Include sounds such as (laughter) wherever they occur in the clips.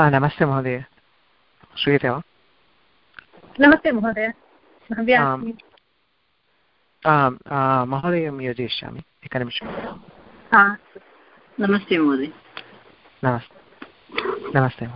नमस्ते महोदय। श्रूयते वा? नमस्ते महोदय। महोदयं योजयिष्यामि। एकनिमिषं नमस्ते महोदय। नमस्ते। नमस्ते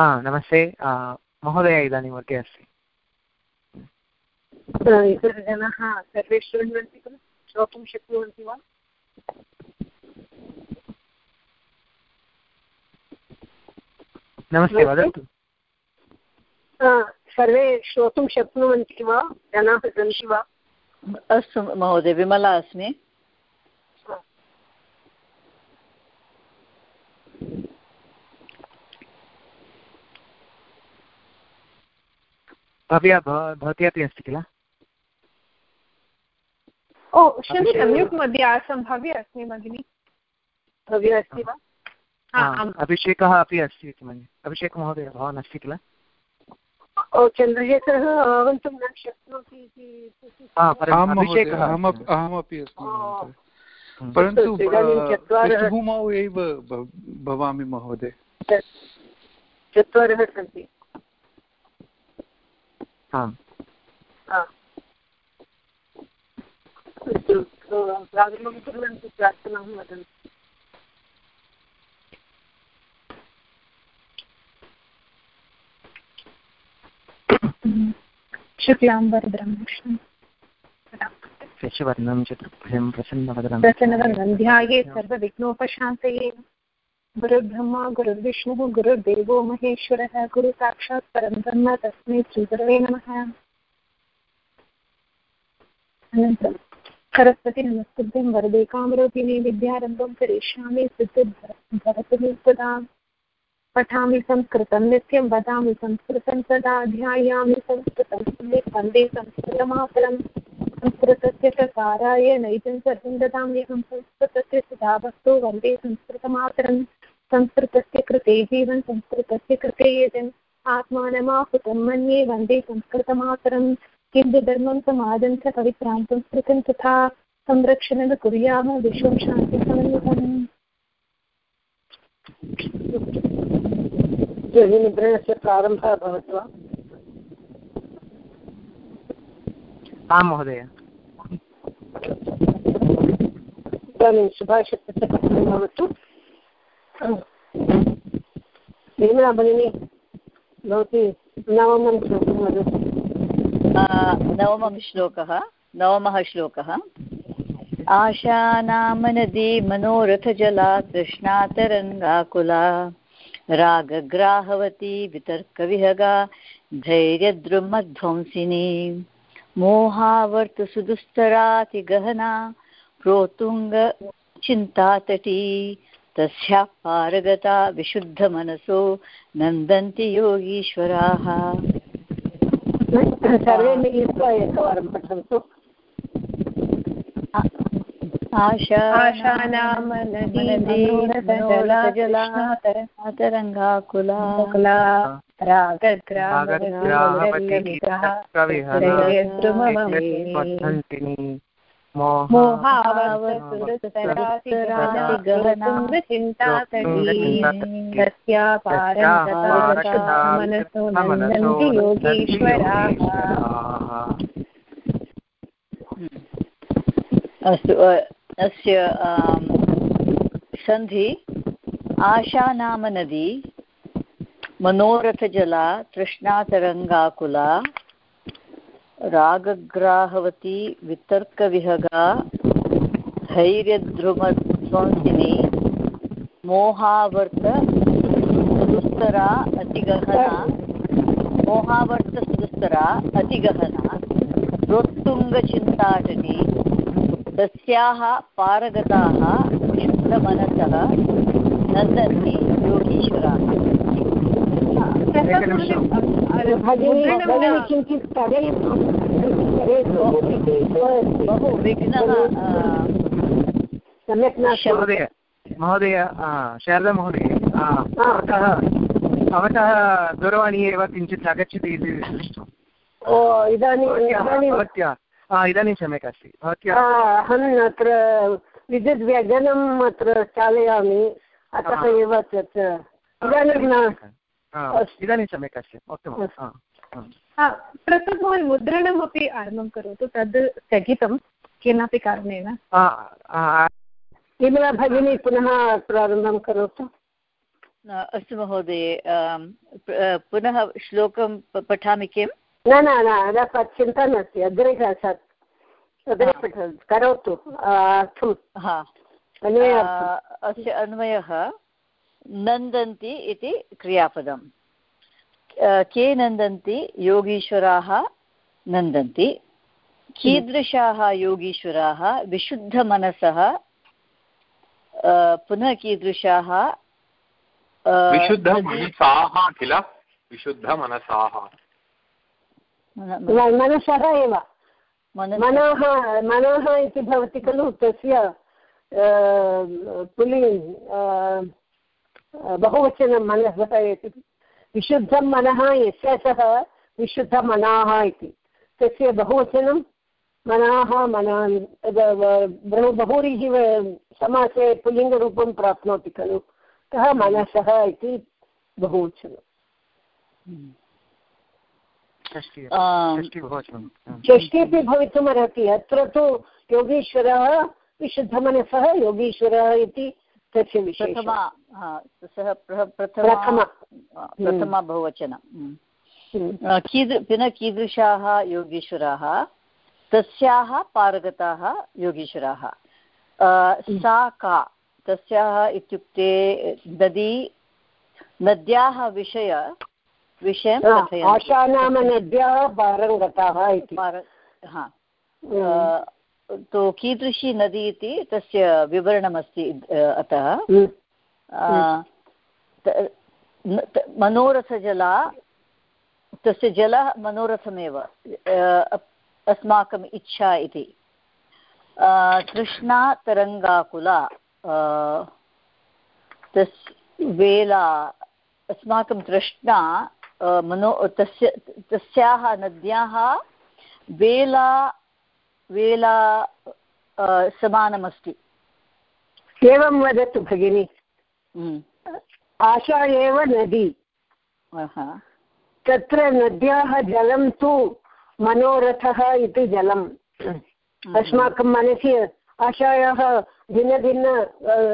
महोदय नमस्ते महोदय इदानीं वर्गे अस्ति। इतरजनाः सर्वे शृण्वन्ति खलु? श्रोतुं शक्नुवन्ति वा? नमस्ते वदतु। सर्वे श्रोतुं शक्नुवन्ति वा? जनाः सन्ति वा? अस्तु महोदय विमला अस्मि। भव्या भवती अपि अस्ति किल? ओ क्षम्यतां म्यूट् मध्ये आसं भव्य अस्मि भगिनि। भव्य अस्ति वा? अभिषेकः अपि अस्ति इति मन्ये। अभिषेकमहोदय भवान् अस्ति किल? ओ चन्द्रशेखरः आगन्तुं न शक्नोति इति अहमपि अस्मि परन्तु पृष्ठभूमौ एव भवामि महोदय। चत्वारः सन्ति। आम् अस्तु प्रारम्भं कुर्वन्तु प्रार्थनां वदन्तु शुक्लाम्बरधरं शशिवर्णं चतुर्भुजं प्रसन्नवदनं प्रसन्नवदनं ध्याये सर्वविघ्नोपशान्तये गुरुर्ब्रह्मा गुरुर्विष्णुः गुरुर्देवो महेश्वरः गुरुसाक्षात् परं ब्रह्म, तस्मै श्रीगुरवे नमः। अनन्तरं सरस्वती नमस्कृत्यं वरदे कामरूपिणे, विद्यारम्भं करिष्यामि, सिद्धिर्भवतु सदा पठामि संस्कृतं नित्यं वदामि संस्कृतं सदा, ध्यायामि संस्कृतं सम्यक् वंदे संस्कृतमातरं संस्कृतस्य चकाराय नैजं सर्वं ददाम्यहं संस्कृतस्य सदा वस्तु वंदे संस्कृतमातरं संस्कृतस्य कृते जीवन्, संस्कृतस्य कृते यजन्। आत्मानमाहुतं मन्ये वंदे संस्कृतमातरं हिन्दुधर्मं समाजं च पवित्रां संस्कृतं तथा। संरक्षणं कुर्यामः विश्वं शान्तिसमन्वितम् ध्वनिमुद्रणस्य प्रारम्भः अभवत् वा आं महोदय। इदानीं सुभाषितस्य पठनं भवतु। निर्मला भगिनी भवती नवमं श्लोकं वदतु। नवमः श्लोकः नवमः श्लोकः। आशा नाम नदी मनोरथजला तृष्णातरङ्गाकुला रागग्राहवती वितर्कविहगा धैर्यद्रुमध्वंसिनी। मोहावर्तसुदुस्तरातिगहना प्रोतुङ्गचिन्तातटी तस्याः पारगता विशुद्धमनसो नन्दन्ति योगीश्वराः। सर्वे मिलित्वा एकवारं पठन्तु। आशानामनदीजलातरङ्गाकुला रागग्राहवती नन्दन्ति योगीश्वराः अस्तु अस्य सन्धि आशा नाम नदी मनोरथजला, तृष्णातरङ्गाकुला, रागग्राहवती, वितर्कविहगा धैर्यध्रुमध्वंसिनी मोहावर्त दुस्तरा अतिगहना मोहावर्तसुस्तरा अतिगहना प्रोत्तुङ्गचिन्ताटनी तस्याः पारगताः शुद्धमनसः नन्दन्ति योगीश्वराः। बहु विघ्नः सम्यक् महोदय शारदा महोदय भवतः भवतः दूरवाणी एव किञ्चित् आगच्छति इति दृष्टम् ओ इदानीं इदानीं सम्यक् अस्ति अहम् अत्र विद्युत् व्यजनम् अत्र चालयामि। अतः एव तत् इदानीं न इदानीं सम्यक् अस्ति। उत्तमम् आ, आ। भवान् मुद्रणमपि आरम्भं करोतु तद् स्थगितं। केनापि कारणेन? विमला भगिनी पुनः प्रारम्भं करोतु। अस्तु महोदये पुनः श्लोकं पठामि किम्? न न न अतः चिन्ता नास्ति अग्रे सत् अग्रे पठ करोतु हा। अस्य अन्वयः नन्दन्ति इति क्रियापदम्। आ, के नन्दन्ति? योगीश्वराः नन्दन्ति। कीदृशाः योगीश्वराः? विशुद्धमनसः पुनः कीदृशाः? विशुद्धमनसाः किल? विशुद्धमनसाः। मनसः एव। मनः मनः इति भवति खलु तस्य पुलि अ, बहुवचनं मनसः इति। विशुद्धं मनः यस्य सः विशुद्धमनाः इति। तस्य बहुवचनं मनाः मनान् बहु बहुव्रीहि समासे पुल्लिङ्गरूपं प्राप्नोति खलु। अतः मनसः इति बहुवचनं षष्टि आम्, षष्टि बहुवचनं आ. षष्ठीपि भवितुमर्हति अत्र तु योगीश्वरः विशुद्धमनसः योगीश्वरः इति तस्य प्रथमा हा, सः प्रथमा। प्रथमा प्रथमा बहुवचनं हम्म। हम्म। कीदृ पुनः कीदृशाः योगीश्वराः तस्याः पारगताः योगीश्वराः सा का तस्याः इत्युक्ते नदी नद्याः विषय विषयं हा, आशा नाम नद्याः पारङ्गताः इति। पार- हा। हम्म। तु कीदृशी नदी इति तस्य विवरणमस्ति अतः। हम्म। त- त- मनोरथजला तस्य जलः मनोरथमेव अस्माकम् इच्छा इति। तृष्णा तरङ्गाकुला तस् वेला अस्माकं तृष्णा मनो तस्य तस्याः नद्याः वेला वेला समानमस्ति। एवं वदतु भगिनि। हम्म। आशा एव नदी। तत्र नद्याः जलं तु मनोरथः इति जलम्। अस्माकं मनसि आशायाः भिन्नभिन्न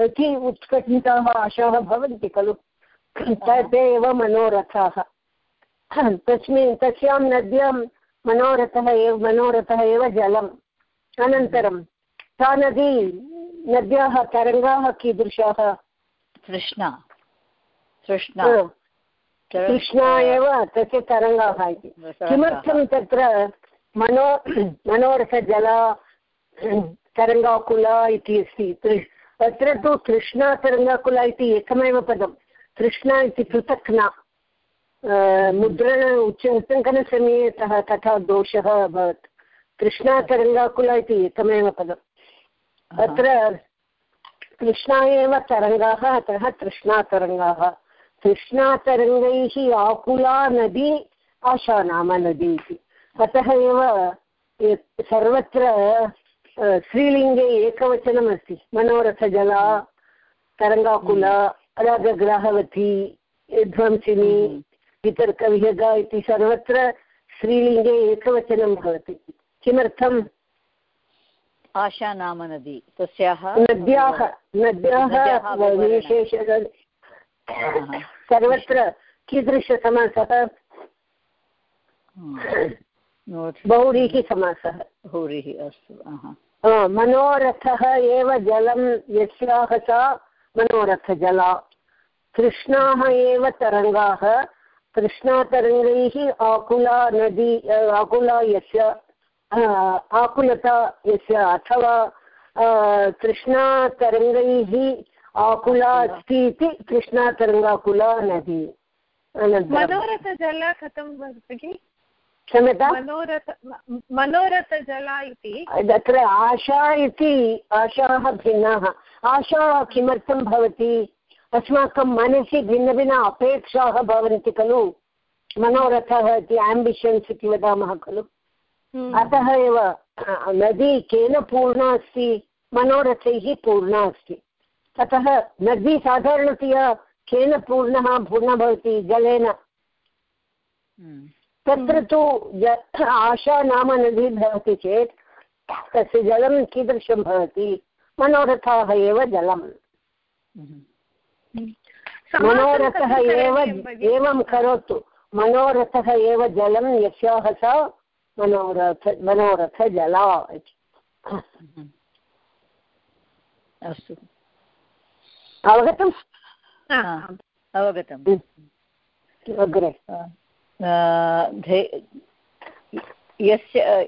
अति उत्कण्ठाः आशाः भवन्ति खलु। ते एव मनोरथाः। (clears throat) तस्मिन् तस्यां नद्यां मनोरथः एव मनोरथः एव जलम्। अनन्तरं सा नदी नद्याः तरङ्गाः कीदृशाः? तृष्णा। तृष्णा। कृष्णा एव तस्य तरङ्गाः इति। किमर्थं तत्र मनो (clears throat) मनोरथजला तरङ्गाकुला इति अस्ति। अत्र तु तृष्णा तरङ्गाकुला इति एकमेव पदं तृष्णा इति पृथक् न। मुद्रण उच्च उच्चङ्कनसमये तः तथा दोषः अभवत्। तृष्णा तरङ्गाकुला इति एकमेव पदम्। अत्र तृष्णा एव तरङ्गाः अतः तृष्णातरङ्गाः। तृष्णातरङ्गैः आकुला नदी आशा नाम नदी इति। अतः एव सर्वत्र स्त्रीलिङ्गे एकवचनमस्ति। मनोरथजला तरङ्गाकुला रागग्राहवती ध्वंसिनी वितर्कविहगा इति सर्वत्र स्त्रीलिङ्गे एकवचनं भवति। किमर्थं? आशा नाम नदी तस्याः नद्याः नद्याः विशेष सर्वत्र कीदृशसमासः? हम्म। नोट् बहुव्रीहिसमासः भूरिः अस्तु मनोरथः एव जलं यस्याः सा मनोरथजला। कृष्णाः एव तरङ्गाः कृष्णातरङ्गैः आकुला नदी आकुला यस्य आकुलता यस्य अथवा कृष्णातरङ्गैः आकुला अस्ति इति कृष्णातरङ्गाकुला नदी। मनोरथजल कथं भगिनि? क्षम्यता मनोरथ मनोरथजला इति। तत्र आशा इति आशाः भिन्नाः। आशा किमर्थं भवति? अस्माकं मनसि भिन्नभिन्न अपेक्षाः भवन्ति खलु? मनोरथः इति आम्बिशन्स् इति वदामः खलु? अतः एव नदी केन पूर्णा अस्ति? मनोरथैः पूर्णा अस्ति। अतः नदी साधारणतया केन पूर्णः पूर्णः भवति? जलेन। तत्र तु आशा नाम नदी भवति चेत् तस्य जलं कीदृशं भवति? मनोरथाः एव जलम्। मनोरथः एव एवं करोतु। मनोरथः एव जलं यस्याः सा मनोरथ मनोरथजला इति। अस्तु। अवगतम्? अवगतम्। अग्रे। यस्य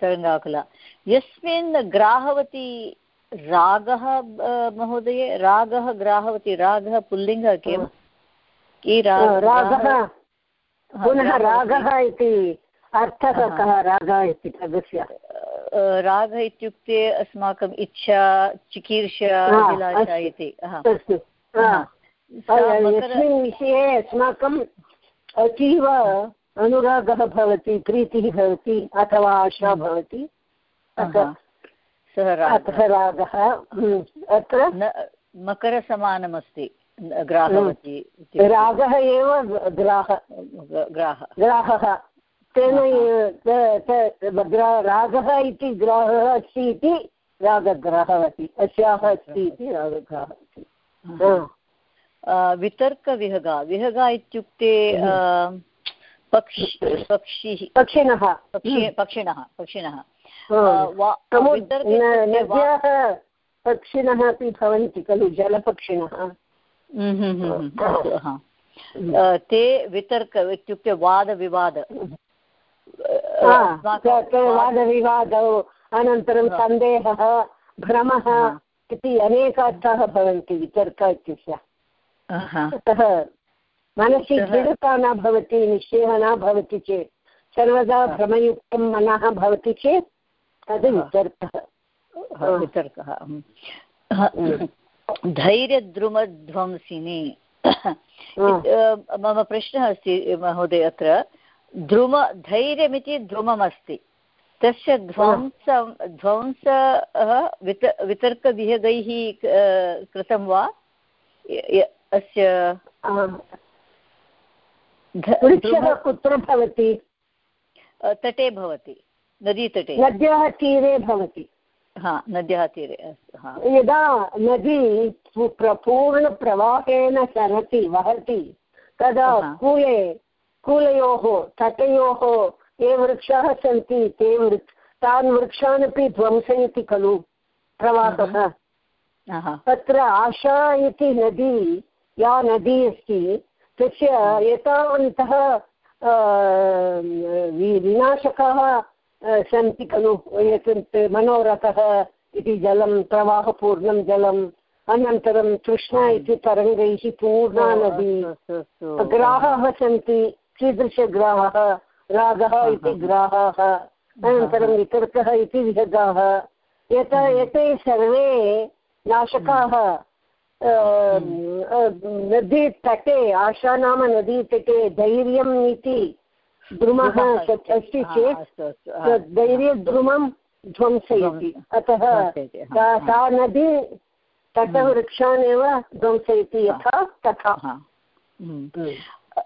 तरङ्गाकुला। यस्मिन् ग्राहवती रागः महोदय रागः ग्राहवती रागः पुल्लिङ्गः किम्? रागः? पुनः रागः इति अर्थः कः रागः इति पदस्य रागः इत्युक्ते अस्माकम् इच्छा चिकीर्षा अभिलाषा इति। यस्मिन् विषये अस्माकं अतीव अनुरागः भवति प्रीतिः भवति अथवा आशा भवति। सः रागः अत्र? मकरसमानमस्ति ग्राहवती रागः एव ग्राह ग्राह। ग्राहः। तेन रागः इति ग्राहः अस्ति इति रागग्राहवती अस्याः अस्ति इति रागग्राहवती। वितर्कविहगा विहगा इत्युक्ते पक्षि पक्षिः। पक्षिणः। पक्षिणः पक्षिणः। नद्याः पक्षिणः अपि भवन्ति खलु जलपक्षिणः. ते वितर्क इत्युक्ते वादविवाद. वादविवादौ अनन्तरं सन्देहः भ्रमः इति अनेकार्थाः भवन्ति वितर्क इत्यस्य. अतः मनसि दृढता न भवति निश्चयः न भवति चेत् सर्वदा भ्रमयुक्तं मनः भवति चेत् तद् वितर्कः। वितर्कः धैर्यद्रुमध्वंसिनी। मम प्रश्नः अस्ति महोदय अत्र। ध्रुम धैर्यमिति ध्रुममस्ति। तस्य ध्वंसं ध्वंसः वित वितर्कविहगैः कृतं वा? अस्य कुत्र भवति? तटे भवति। नदीतटे। नद्याः तीरे भवति। हा नद्याः तीरे यदा नदी पूर्णप्रवाहेण सरति वहति तदा कूले कूलयोः तटयोः ये वृक्षाः सन्ति ते तान् वृक्षान् अपि ध्वंसयति खलु प्रवाहः। तत्र आशा इति नदी या नदी अस्ति तस्य एतावन्तः विनाशकाः सन्ति खलु एतत् मनोरथः इति जलं, प्रवाहपूर्णं जलम् अनन्तरं तृष्णा इति तरङ्गैः पूर्णा नदी ग्राहाः सन्ति कीदृशग्राहः? रागः इति ग्राहाः, अनन्तरं वितर्कः इति विहगाः। एत एते सर्वे नाशकाः नदीतटे आशा नाम नदीतटे, धैर्यम् इति द्रुमः अस्ति। चेत् धैर्यद्रुमं ध्वंसयति। अतः सा नदी तटवृक्षान् एव ध्वंसयति यथा तथा।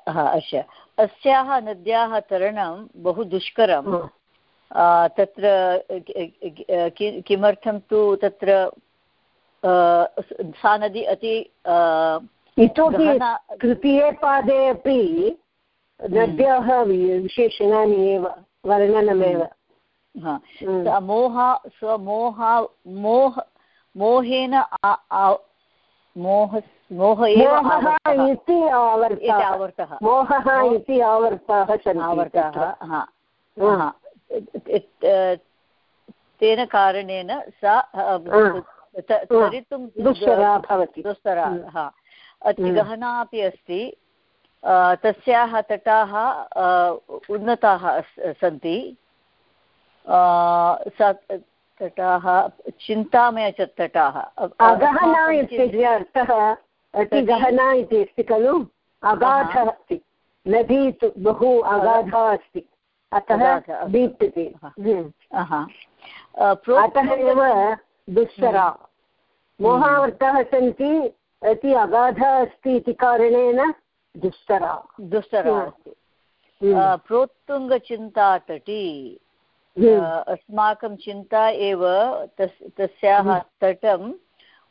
अस्य अस्याः नद्याः तरणं बहु दुष्करं। तत्र किमर्थं तु तत्र सा नदी अति इतोपि तृतीये पादे अपि नद्याः विशेषणानि एव वर्णनमेव। मोह स्वमोह मोह मोहेन मोह मोह। इति आवर्तः। मोहः इति आवर्ताः आवर्तः तेन कारणेन सा तरितुं दुष्करा भवति। दुस्तरा हम्म। अति हम्म। गहना अपि अस्ति। तस्याः तटाः उन्नताः सन्ति। सा तटाः चिन्तामय तटाः। अगहना इत्यस्य अर्थः अति गहना इति अस्ति खलु? अगाधः अस्ति। नदी तु बहु अगाधा अस्ति। अतः डीप् इति। हम्म। अतः एव दुःसरा मोहावर्ताः सन्ति अति अगाधा अस्ति इति कारणेन दुस्तरा दुस्तरा हम्म। अस्ति हम्म। प्रोत्तुङ्गचिन्तातटी हम्म। अस्माकं चिन्ता एव तस् तस्याः तटम्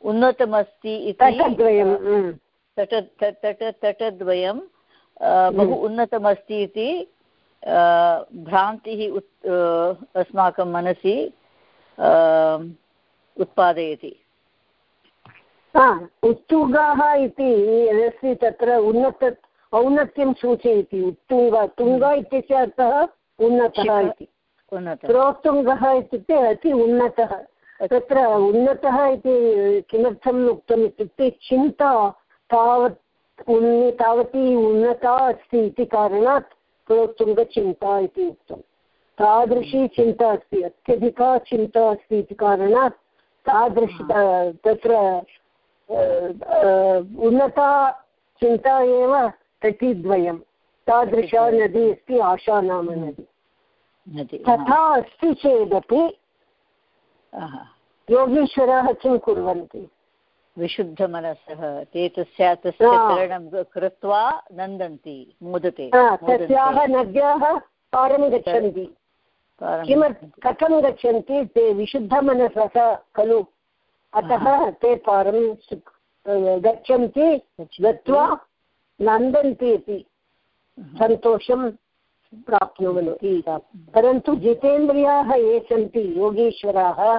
उन्नतमस्ति इति। तट तट तटद्वयं बहु उन्नतमस्ति इति भ्रान्तिः उत् अस्माकं मनसि उत्पादयति हा उत्तुङ्गाः इति यदस्ति तत्र उन्नत औन्नत्यं सूचयति उत्तुङ्ग तुङ्ग इत्यस्य अर्थः उन्नतः इति। प्रोत्तुङ्गः इत्युक्ते अति उन्नतः। तत्र उन्नतः इति किमर्थम् उक्तम् इत्युक्ते चिन्ता तावत् उन्नि तावती उन्नता अस्ति इति कारणात् प्रोत्तुङ्गचिन्ता इति उक्तम्। तादृशी चिन्ता अस्ति अत्यधिका चिन्ता अस्ति इति कारणात् तादृश तत्र उन्नता चिन्ता एव तटीद्वयं। तादृशा नदी अस्ति आशा नाम नदी। तथा अस्ति चेदपि। योगीश्वराः किं कुर्वन्ति? विशुद्धमनसः ते तस्या तस्य। तरणं कृत्वा नन्दन्ति मोदते तस्याः नद्याः पारं गच्छन्ति। किमर्थं कथं गच्छन्ति? ते विशुद्धमनसः खलु अतः ते पारं गच्छन्ति गत्वा नन्दन्ति इति सन्तोषं प्राप्नुवन्ति। परन्तु जितेन्द्रियाः ये सन्ति योगीश्वराः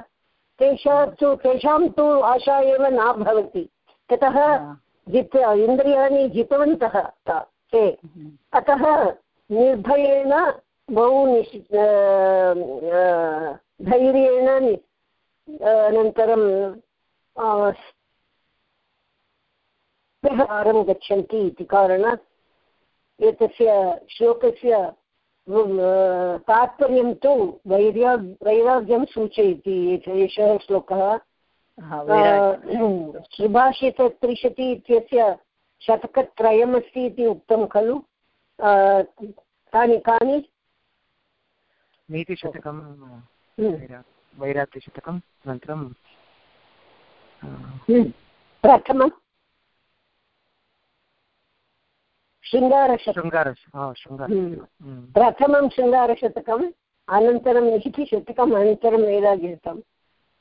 तेषां तु तेषां तु आशा एव न भवति। हा। जित इन्द्रियाणि जितवन्तः ते अतः निर्भयेन बहु निश् धैर्येण अनन्तरं व्यवहारं गच्छन्ति इति कारणात् एतस्य श्लोकस्य व- तात्पर्यं तु वैर्या वैराग्यं सूचयति एषः श्लोकः। सुभाषितत्रिशति इत्यस्य शतकत्रयमस्ति इति उक्तं खलु। कानि कानि नीतिशतकं हम्म, वैराग्यशतकम् अनन्तरं। प्रथमं शृङ्गारशतकं शृङ्गारश हा शृङ्गार हम्म। हम्म. प्रथमं शृङ्गारशतकम् अनन्तरं निहितिशतकम् अनन्तरं वैराग्यशतकं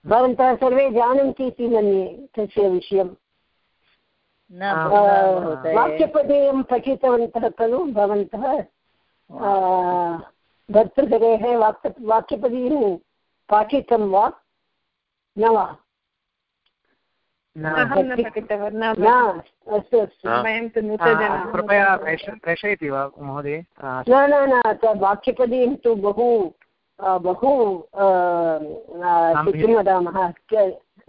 भवन्तः सर्वे जानन्ति इति मन्ये तस्य विषयं न आ, न अ, महोदय। वाक्यपदेयं पठितवन्तः खलु भवन्तः अ, भर्तृहरेः वाक्य वाक्यपदीयं पाठितं वा न वा न अहं न पठितवान् न न अस्तु अस्तु। वयं तु नूतनजनाः कृपया प्रेषयति वा महोदय? न न न त- वाक्यपदीयं तु बहु बहु किं वदामः?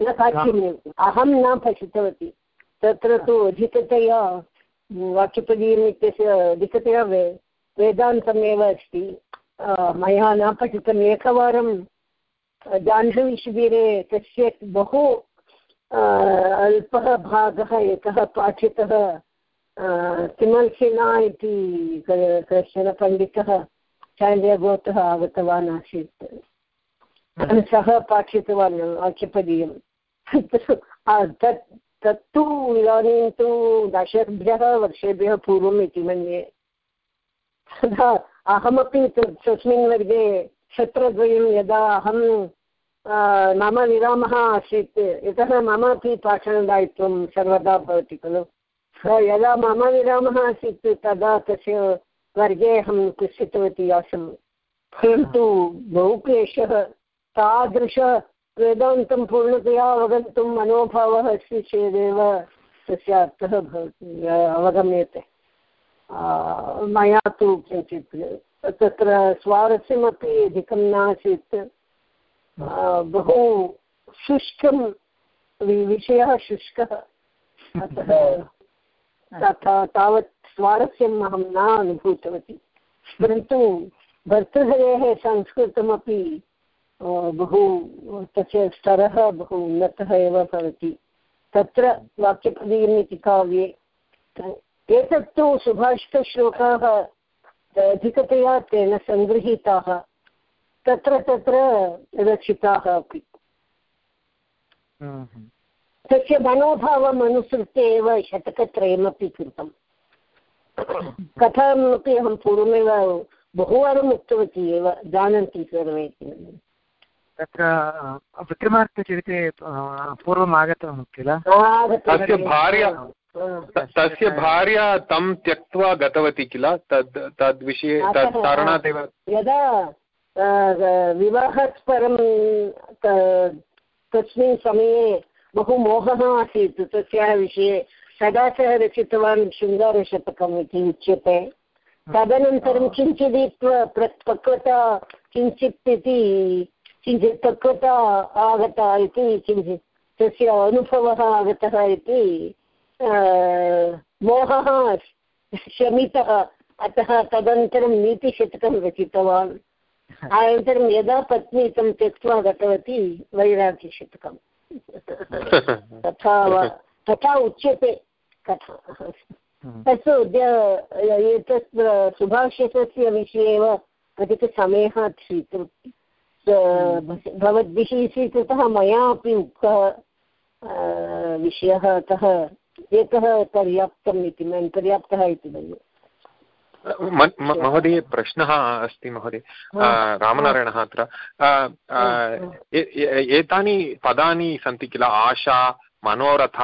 न काठिन्यम् अहं न पठितवती। तत्र तु अधिकतया वाक्यपदीयम् इत्यस्य अधिकतया वे वेदान्तमेव अस्ति। मया न पठितम्। एकवारं जाह्नवीशिबिरे तस्य बहु अल्पः भागः एकः पाठितः तिमल्सिना इति कश्चन पण्डितः चान्द्यगोतः आगतवान् आसीत्। सः पाठितवान् वाक्यपदीयं आ, तत् तत्तु इदानीं तु दशभ्यः वर्षेभ्यः पूर्वम् इति मन्ये। तदा अहमपि तस्मिन् वर्गे सत्रद्वयं यदा अहं मम विरामः आसीत्। यतः ममापि पाठनदायित्वं सर्वदा भवति खलु। यदा मम विरामः आसीत्, तदा तस्य वर्गे अहं उपस्थितवती आसम्। परन्तु बहु क्लेशः तादृश वेदान्तं पूर्णतया अवगन्तुं मनोभावः अस्ति चेदेव तस्य अर्थः भवति अवगम्यते। मया तु किञ्चित् तत्र स्वारस्यमपि अधिकं नासीत्। बहु शुष्कं विषयः शुष्कः। (laughs) अतः तथा तावत् स्वारस्यम् अहं न अनुभूतवती। परन्तु भर्तृहरेः संस्कृतमपि बहु तस्य स्तरः बहु उन्नतः एव भवति। तत्र वाक्यपदीयम् इति काव्ये। एतत्तु सुभाषितश्लोकाः अधिकतया तेन सङ्गृहीताः। तत्र तत्र रचिताः अपि। तस्य मनोभावम् अनुसृत्य एव शतकत्रयमपि कृतम्। कथामपि अहं पूर्वमेव बहुवारम् उक्तवती एव जानन्ति सर्वे तत्र विक्रमार्कचरिते पूर्वम् आगतवान् किल? तस्य भार्या तस्य भार्या तं त्यक्त्वा गतवती किल? तद् तद्विषये तत् कारणादेव यदा विवाहात् परं तस्मिन् समये बहु मोहः आसीत्। तस्याः विषये तदा सः रचितवान् शृङ्गारशतकम् इति उच्यते। तदनन्तरं किञ्चित् पक्वता किञ्चित् इति किञ्चित् पक्वता आगता इति किञ्चित् तस्य अनुभवः आगतः इति मोहः शमितः। अतः तदनन्तरं नीतिशतकं रचितवान्। (laughs) अनन्तरं यदा पत्नी तं त्यक्त्वा गतवती वैराग्यशतकम् (laughs) तथा तथा उच्यते कथा। (laughs) अस्तु एतत् सुभाषितस्य विषये एव अधिकसमयः स्वीकृत्य भवद्भिः स्वीकृतः मया अपि उक्तः विषयः अतः एकः पर्याप्तम् इति मन्ये पर्याप्तः इति मन्ये। महोदय प्रश्नः अस्ति महोदय. रामनारायणः अत्र. एतानि पदानि सन्ति किल? आशा मनोरथ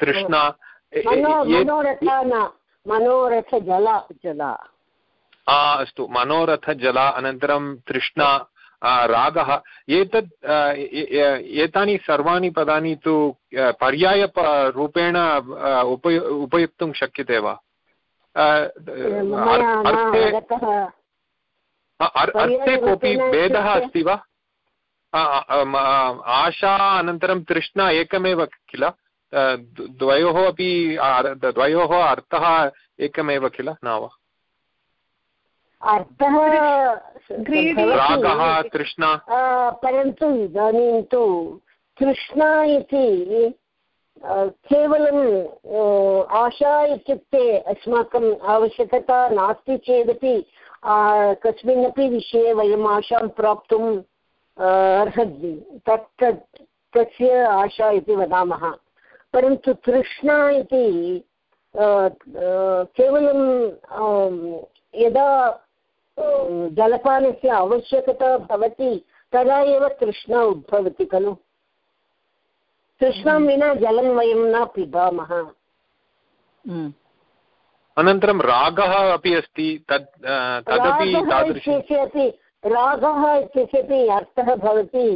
तृष्णा अस्तु. मनोरथजल अनन्तरं तृष्णा रागः. एतत् एतानि सर्वाणि पदानि तु पर्यायरूपेण उपयु उपयोक्तुं शक्यते वा? अर्थे कोऽपि भेदः अस्ति वा आशा अनन्तरं तृष्णा एकमेव किल द्वयोः अपि द्वयोः अर्थः एकमेव किल न वा अर्थः रागः तृष्णा परन्तु इदानीं तु तृष्णा इति केवलम् आशा इत्युक्ते अस्माकम् आवश्यकता नास्ति चेदपि कस्मिन्नपि विषये वयम् आशां प्राप्तुम् अर्हति तत् तस्य आशा इति वदामः। परन्तु तृष्णा इति केवलं यदा जलपानस्य आवश्यकता भवति, तदा एव तृष्णा उद्भवति खलु। तृष्णां विना जलं वयं न पिबामः। अनन्तरं रागः अपि अस्ति तद् तदपि तादृशस्य अपि रागः इत्यस्यापि अर्थः भवति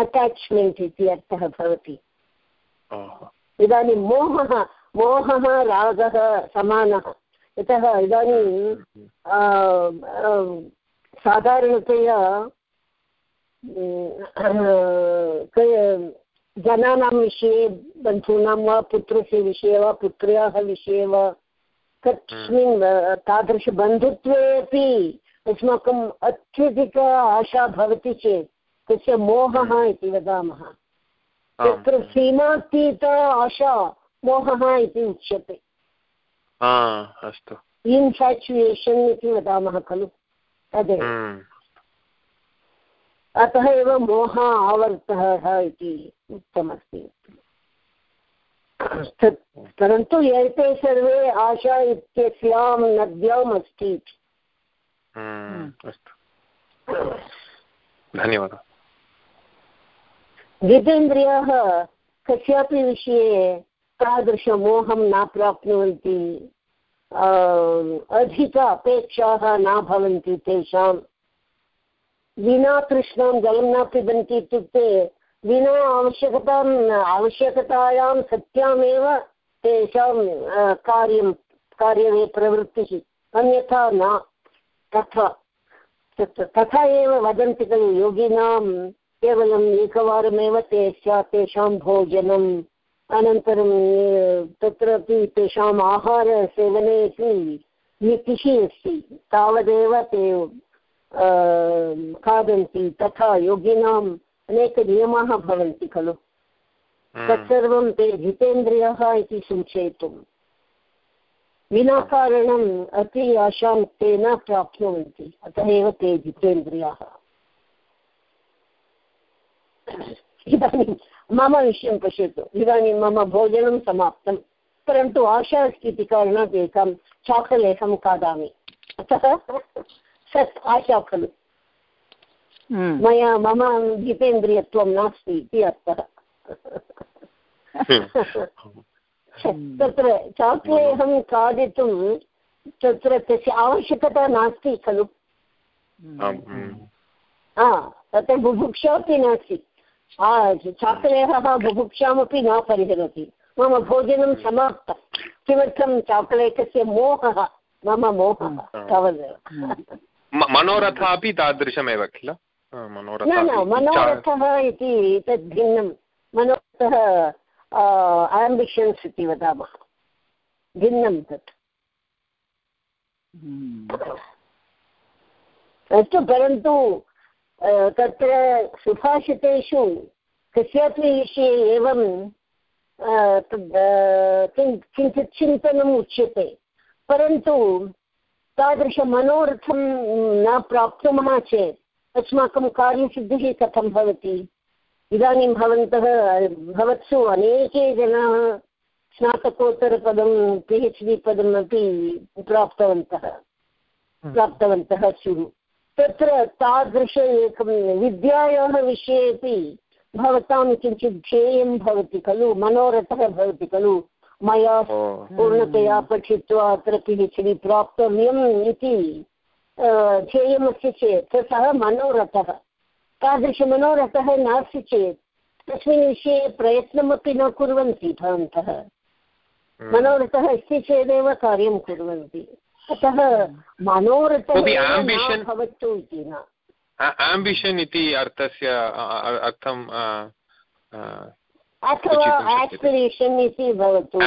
अटाच्मेण्ट् इति अर्थः भवति। इदानीं मोहः मोहः रागः समानः। यतः इदानीं साधारणतया जनानां विषये बन्धूनां वा पुत्रस्य विषये वा पुत्र्याः विषये वा कस्मिन् तादृशबन्धुत्वे अपि अस्माकम् अत्यधिक आशा भवति चेत् तस्य मोहः इति वदामः। तत्र सीमातीत आशा मोहः इति उच्यते। अस्तु। इन्फाचुयेशन् इति वदामः खलु। तदेव अतः एव मोहः आवर्तः इति उक्तमस्ति परन्तु एते सर्वे आशा इत्यस्यां नद्याम् अस्ति अस्तु। धन्यवादः। जितेन्द्रियाः कस्यापि विषये तादृशमोहं न प्राप्नुवन्ति अधिक अपेक्षाः न भवन्ति तेषां। विना तृष्णां जलं न पिबन्ति इत्युक्ते विना आवश्यकताम् आवश्यकतायां सत्यामेव तेषां कार्यं कार्ये प्रवृत्तिः। अन्यथा न। तथा तथा एव वदन्ति खलु योगिनां, केवलम् एकवारमेव तेषा तेषां भोजनम्, अनन्तरं तत्रापि तेषाम् आहारसेवने अपि नीतिः अस्ति। तावदेव ते खादन्ति। तथा योगिनाम् अनेकनियमाः भवन्ति खलु? हम्म। तत्सर्वं ते जितेन्द्रियः इति सूचयितुं। विना कारणम् अपि आशां ते न प्राप्नुवन्ति अतः एव ते जितेन्द्रियाः। इदानीं मम विषयं पश्यतु। इदानीं मम भोजनं समाप्तं। परन्तु आशा अस्ति इति कारणात् एकं चाकलेहं खादामि। अतः सत् आशा खलु। मया मम जितेन्द्रियत्वं नास्ति इति अर्थः। (laughs) तत्र चाकलेहं खादितुं तत्र तस्य आवश्यकता नास्ति खलु। हम्म। तत्र बुभुक्षापि नास्ति। चाकलेहः बुभुक्षामपि न परिहरति। मम भोजनं समाप्तं। किमर्थं चाकलेहस्य मोहः? मम मोहः तावदेव। मनोरथः अपि तादृशमेव किल? न न मनोरथः मनोरथः इति तद् भिन्नं. मनोरथः आम्बिशन्स् इति वदामः. भिन्नं तत्. अस्तु परन्तु तत्र सुभाषितेषु कस्यापि विषये एवं तद्, किं- किञ्चित् चिन्तनम् उच्यते. परन्तु तादृशमनोरथं न प्राप्नुमः चेत् अस्माकं कार्यसिद्धिः कथं भवति? इदानीं भवन्तः भवत्सु अनेके जनाः स्नातकोत्तरपदं पि एच् डि पदम् अपि प्राप्तवन्तः प्राप्तवन्तः स्युः तत्र तादृश एकं विद्यायाः विषयेपि भवतां किञ्चित् ध्येयं भवति खलु? मनोरथः भवति खलु? मया ओ। पूर्णतया पठित्वा अत्र पि एच् डि प्राप्तव्यम् इति अ, ध्येयमस्ति चेत् सः मनोरथः। तादृशमनोरथः नास्ति चेत् तस्मिन् विषये प्रयत्नमपि न कुर्वन्ति भवन्तः। हम्म। मनोरथः अस्ति चेदेव कार्यं कुर्वन्ति। अतः मनोरथः भवतु इति न। आम्बिशन् इति अर्थस्य अर्थं अथवा आस्पिरेशन् इति भवतु।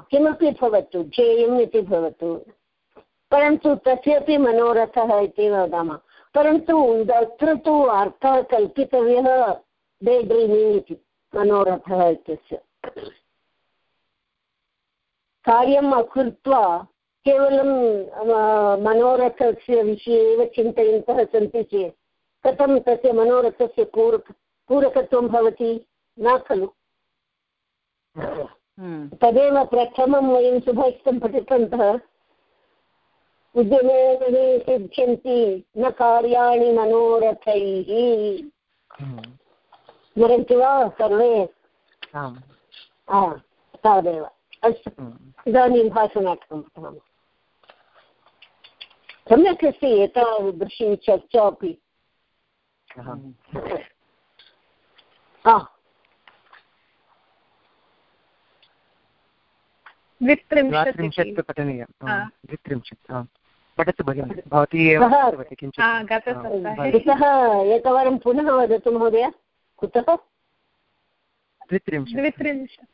किमपि भवतु ध्येयम् इति भवतु। परन्तु तस्यापि मनोरथः इति वदामः। परन्तु अत्र तु अर्थः कल्पितव्यः डे ड्रीमिङ्ग् इति मनोरथः इत्यस्य। कार्यम् अकृत्वा केवलं मनोरथस्य विषये एव चिन्तयन्तः सन्ति चेत् कथं तस्य मनोरथस्य पूरक पूरकत्वं भवति? न खलु। हम्म। तदेव प्रथमं वयं सुभाषितं पठितवन्तः। उद्यमेन हि सिद्ध्यन्ति न कार्याणि मनोरथैः। स्मरन्ति वा सर्वे? तावदेव। अस्तु। इदानीं भाषणाटकं पठामः। सम्यक् अस्ति एतादृशी चर्चा अपि। द्वित्रिंशत् पठनीयं द्वित्रिंशत् पठतु भगिनि। भवती एव कः? किञ्चित्। हा, एकवारं पुनः वदतु महोदय। कुतः? द्वित्रिंशत्। द्वित्रिंशत्।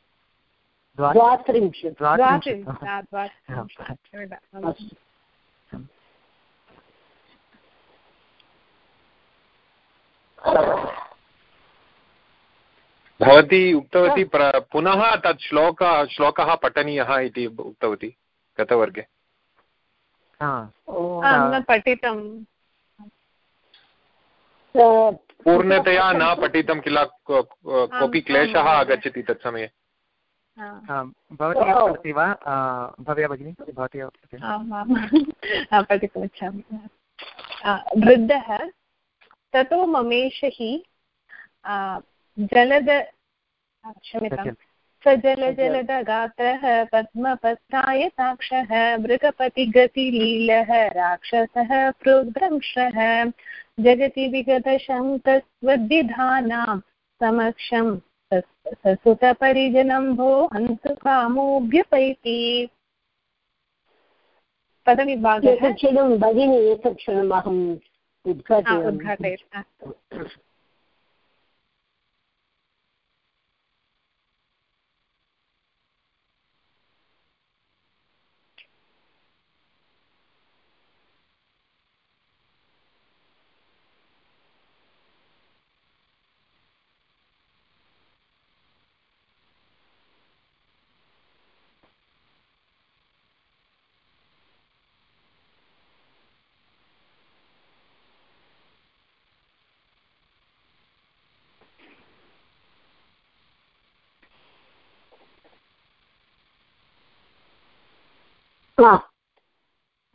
द्वात्रिंशत्। भवती उक्तवती पुनः तत् श्लोक श्लोकः पठनीयः इति उक्तवती गतवर्गे। न पठितं पूर्णतया न पठितं किल को- कोऽपि क्लेशः आगच्छति तत्समये। भवती पठति वा? भव्या भगिनी भवती हा, पठितुमिच्छामि वृद्धः ततो ममेश हि जलद क्षम्यताम् स जलजलदगात्रः पद्मपत्रायताक्षः मृगपतिगतिलीलः राक्षसः प्रोद्रंशः जगति विगतशं तस्वद्विधानां समक्षं ससुतपरिजनं भो हन्तु कामोऽभ्युपैति पदविभागः? क्षणं भगिनी एकं क्षणम् अहम् उद्घाटयामि। उद्घाटयतु।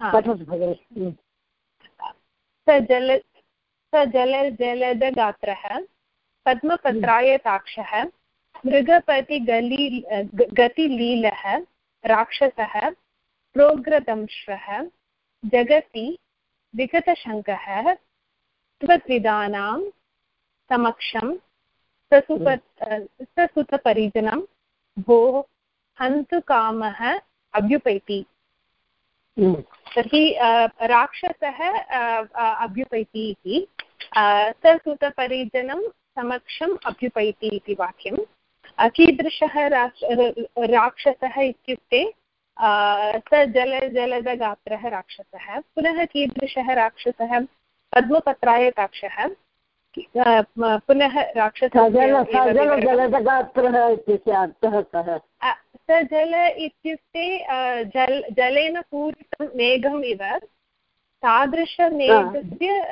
पठतु भगिनि हम्म। स जल स जलजलदगात्रः पद्मपत्रायताक्षः मृगपतिगली ग- गतिलीलः राक्षसः प्रोग्रदंश्वः जगति विगतशङ्कः त्वद्विदानां समक्षं ससुप ससुतपरिजनं भोः हन्तु कामः अभ्युपैति हम्म। तर्हि अ, राक्षसः अभ्युपैति इति ससुतपरिजनं समक्षम् अभ्युपैति इति वाक्यं कीदृशः राक्ष राक्षसः इत्युक्ते स जल जलदगात्रः राक्षसः। पुनः कीदृशः राक्षसः? अ, म- पुनः राक्षसः इत्यस्य अर्थः कः? अ, स जल इत्युक्ते जल जलेन पूरितं मेघम् इव। तादृशमेघस्य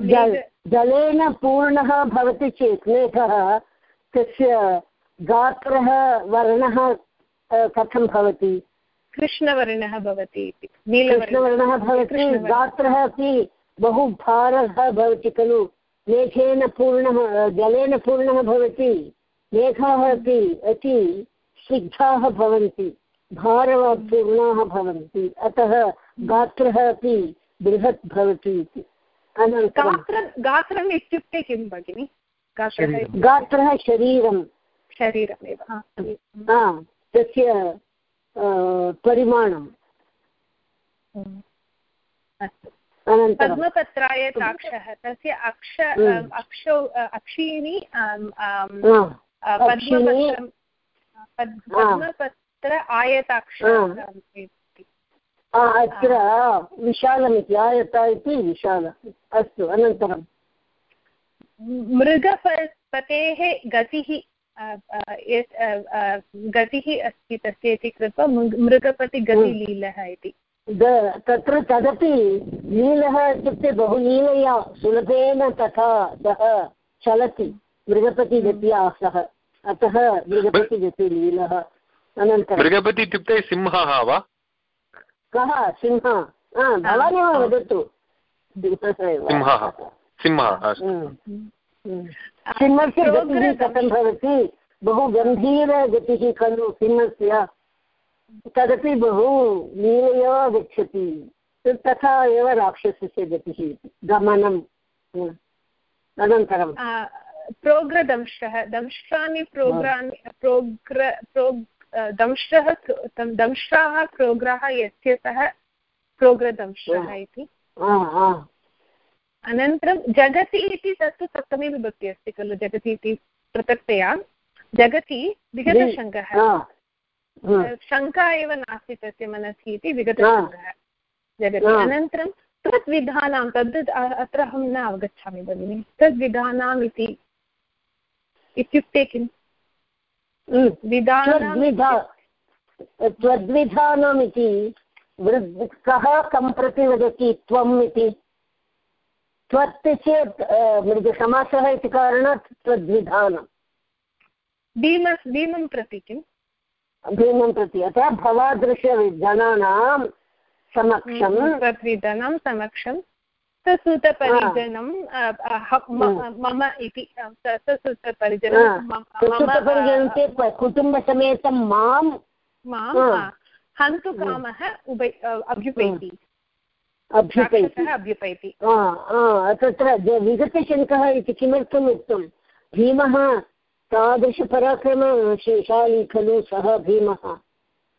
जल मेघ- जलेन पूर्णः भवति चेत् मेघः तस्य गात्रः वर्णः कथं भवति? कृष्णवर्णः भवति इति नीलवर्णः। भवति गात्रः अपि बहु भारः भवति खलु। मेघेन पूर्णः जलेन पूर्णः भवति मेघाः अपि अति स्निग्धाः भवन्ति भारपूर्णाः भवन्ति अतः गात्रः अपि बृहत् भवति इति। अनन्तरं गात्र गात्रम् इत्युक्ते किं भगिनि? गात्रः शरीरं शरीरमेव तस्य परिमाणम्। अस्तु। पद्मपत्राय ताक्षः तस्य अक्ष। अक्षौ अक्षीणि पद्मपत्रं अत्र विशालमिति आयत इति विशाल। अस्तु अनन्तरं। मृगपतेः गतिः गतिः अस्ति तस्य इति कृत्वा मृगपतिगतिलीलः इति। तत्र तदपि लीलः इत्युक्ते बहु लीलया सुलभेन तथा सः चलति मृगपतिगत्या सः अतः मृगपतिगतिलीलः अनन्तरं मृगपति इत्युक्ते सिंहः वा? कः? सिंह। हा, भवानेव वदतु। सिंहः. सिंहः हम्म. सिंहस्य गतिः कथं भवति? बहु गम्भीरगतिः खलु सिंहस्य। तदपि बहु लीलया गच्छति। तथा एव राक्षसस्य गतिः इति। गमनं हम्म. अनन्तरं प्रोग्रदंष्ट्रः दंष्ट्राणि प्रोग्राणि प्रोग्र प्रोग् अ, दंष्ट्रः दंष्ट्राः प्रोग्राः यस्य सः प्रोग्रदंष्ट्रः इति. अनन्तरं जगति इति तत्तु सप्तमी विभक्ति अस्ति खलु जगति इति पृथक्तया। जगति विगतशङ्कः. शङ्का एव नास्ति तस्य मनसि इति विगतशङ्कः। जगति। अनन्तरं तद्विधानां तद् अत्र अहं न अवगच्छामि भगिनि। तद्विधानाम् इति इत्युक्ते किम्. विधानां त्वद्विधानमिति कः कं प्रति वदति त्वम् इति। त्वत् चेत् मृदुसमासः इति कारणात् त्वद्विधानं। भीम भीमं प्रति किम्? भीमं प्रति। अतः भवादृशजनानां समक्षं तद्विधानां समक्षं ससुतपरिजनं ह- मम इति ससुतपरिजनं अ, कुटुम्बसमेतं माँ। हा. हा, हन्तु कामः उभय अभ्युपैति। अभ्युपैति। अभ्युपैति। तत्र विगतशङ्कः इति किमर्थम् उक्तं भीमः तादृशपराक्रमशाली खलु सः भीमः।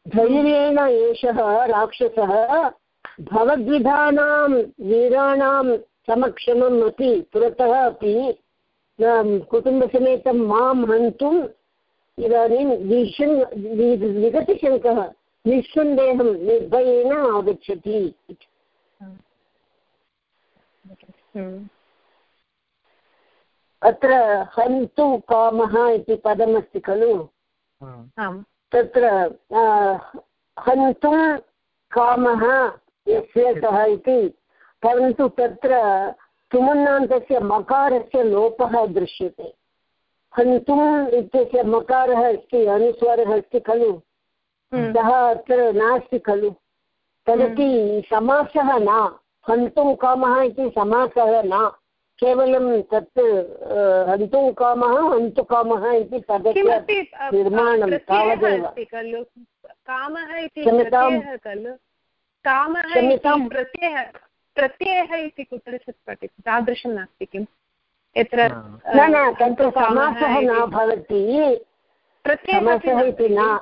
धैर्येण एषः राक्षसः भवद्विधानां वीराणां समक्षमम् अपि पुरतः अपि कुटुम्बसमेतं माँ हन्तुम् इदानीं विशृङ् विगतशङ्कः निःसन्देहं निर्भयेन आगच्छति अत्र हन्तु कामः इति पदमस्ति खलु? तत्र हन्तुं कामः यस्य सः इति। परन्तु तत्र तुमुन्नान्तस्य मकारस्य लोपः दृश्यते। हन्तुम् इत्यस्य मकारः अस्ति अनुस्वारः अस्ति खलु। सः अत्र नास्ति खलु। तदपि समासः न। हन्तुं कामः इति समासः न। केवलं तत् हन्तुं कामः हन्तुकामः इति पदस्य निर्माणं तावदेव। खलु? कामः प्रत्ययः प्रत्ययः इति कुत्रचित् पठितं। तादृशं नास्ति किम्? यत्र न न तत्र समासः न भवति। प्रत्ययः इति न।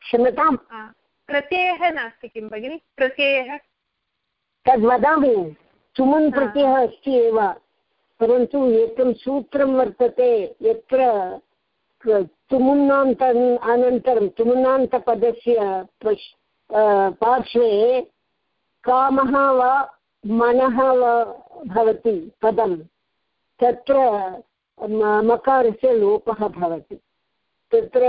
क्षम्यताम्। प्रत्ययः नास्ति किं भगिनि? प्रत्ययः? तद् वदामि। सुमन् प्रत्ययः अस्ति एव। परन्तु एकं सूत्रं वर्तते यत्र तुमुन्नान्त अनन्तरं तुमुन्नान्तपदस्य पार्श्वे कामः वा मनः वा भवति, पदं। तत्र मकारस्य लोपः भवति। तत्र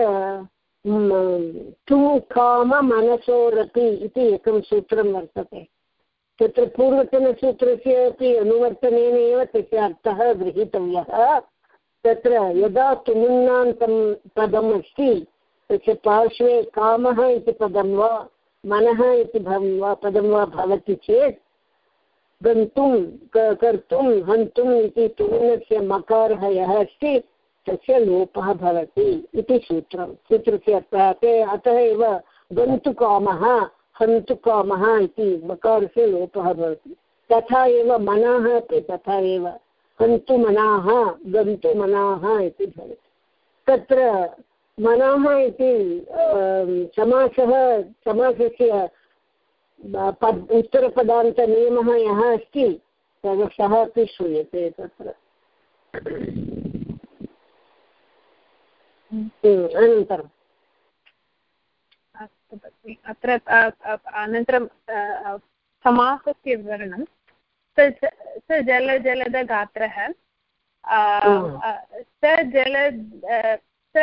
तु काममनसोरपि इति एकं सूत्रं वर्तते। तत्र पूर्वतनसूत्रस्य अपि अनुवर्तनेन एव तस्य अर्थः गृहीतव्यः। तत्र यदा तुमुन्नान्तं पदम् अस्ति तस्य पार्श्वे कामः इति पदं वा मनः इति पदं वा भवति चेत् गन्तुं कर्तुं हन्तुम् इति तुमुनस्य मकारः यः अस्ति, तस्य लोपः भवति इति सूत्रं सूत्रस्य अर्थः अतः एव गन्तुकामः, हन्तुकामः इति मकारस्य लोपः भवति। तथा एव मनाः अपि, तथा एव हन्तुमनाः, गन्तुमनाः इति भवति। तत्र मनाः इति समासः समासस्य पद् उत्तरपदान्तनियमः यः अस्ति सः अपि श्रूयते तत्र। अनन्तरम् अस्तु भगिनि अत्र अनन्तरं समासस्य विवरणं। स जलजलदगात्रः स जल स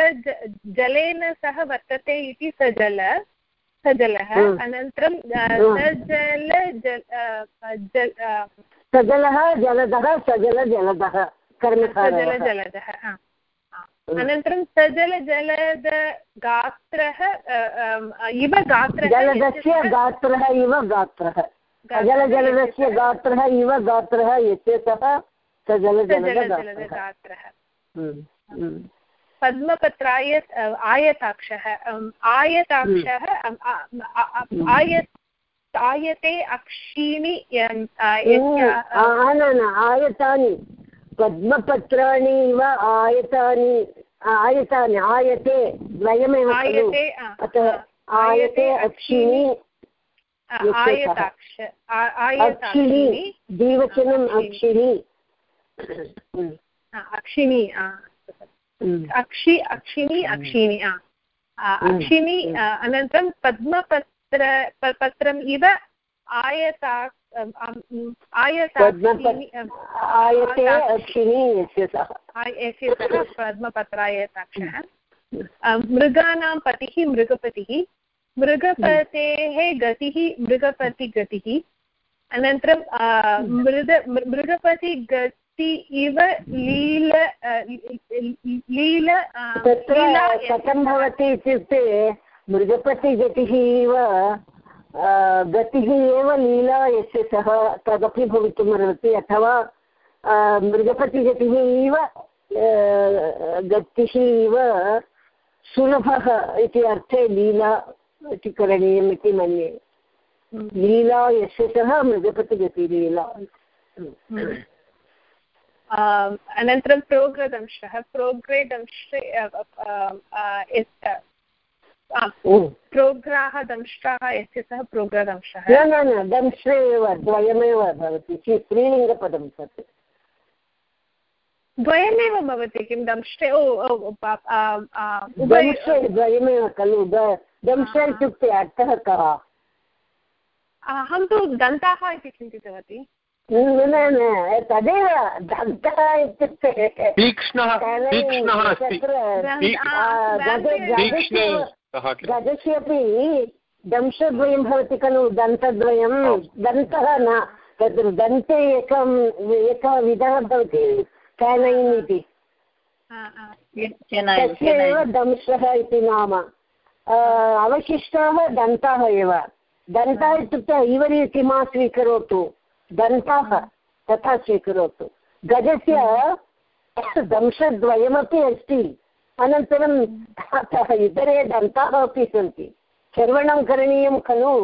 जलेन सह वर्तते इति स जल स जलः अनन्तरं सजलः जलदः सजल जलदः सजल जलदः अनन्तरं सजलजलद गात्रः इव गात्रः जलदस्य गात्रः इव गात्रः। सजलजलदस्य गात्रः इव गात्रः यस्य सः सजलजलदगात्रः पद्मपत्राय आयताक्षः आयताक्षः आय आयते अक्षीणि न न आयतानि। पद्मपत्राणि इव आयतानि आयतानि आयते द्वयमेव आयते अतः आयते अक्षिणी अक्षिणी द्विवचनम् अक्षिणी। अक्षिणी। अक्षि अक्षिणी अक्षिणी अक्षिणी अनन्तरं पद्मपत्र पत्रम् इव आयता पद्मपत्रायताक्षः मृगाणां पतिः मृगपतिः। मृगपतेः गतिः मृगपतिगतिः। अनन्तरं मृद मृगपतिगति इव लील लील तत्र कथं भवति इत्युक्ते मृगपतिगतिः इव गतिः एव लीला यस्य सः तदपि भवितुमर्हति अथवा मृगपतिगतिः इव गतिः इव सुलभः इति अर्थे लीला इति करणीयम् इति मन्ये। लीला यस्य सः मृगपतिगतिलीला अनन्तरं प्रोग्रदंशः प्रोग्रेदंशे प्रोग्राः दंष्ट्राः यस्य सः प्रोग्रदंशः। न न न दंश्रे एव द्वयमेव भवति स्त्रीलिङ्गपदं तत् द्वयमेव भवति किं दंष्ट्रे ओ दंश्रे द्वयमेव खलु दंश्रे इत्युक्ते अर्थः कः? अहं तु दन्ताः इति चिन्तितवती। न न तदेव दन्तः इत्युक्ते तीक्ष्णः तीक्ष्णः अस्ति। गजस्य अपि दंशद्वयं भवति खलु दन्तद्वयं। दन्तः न तत्र दन्ते एकम् एकः विधः भवति केनैन् इति। तस्य एव दंशः इति नाम। अवशिष्टाः दन्ताः एव। दन्तः इत्युक्ते ऐवरी किमा स्वीकरोतु। दन्ताः तथा स्वीकरोतु। गजस्य दंशद्वयमपि अस्ति। अनन्तरं इतरे दन्ताः अपि सन्ति। चर्वणं करणीयं खलु।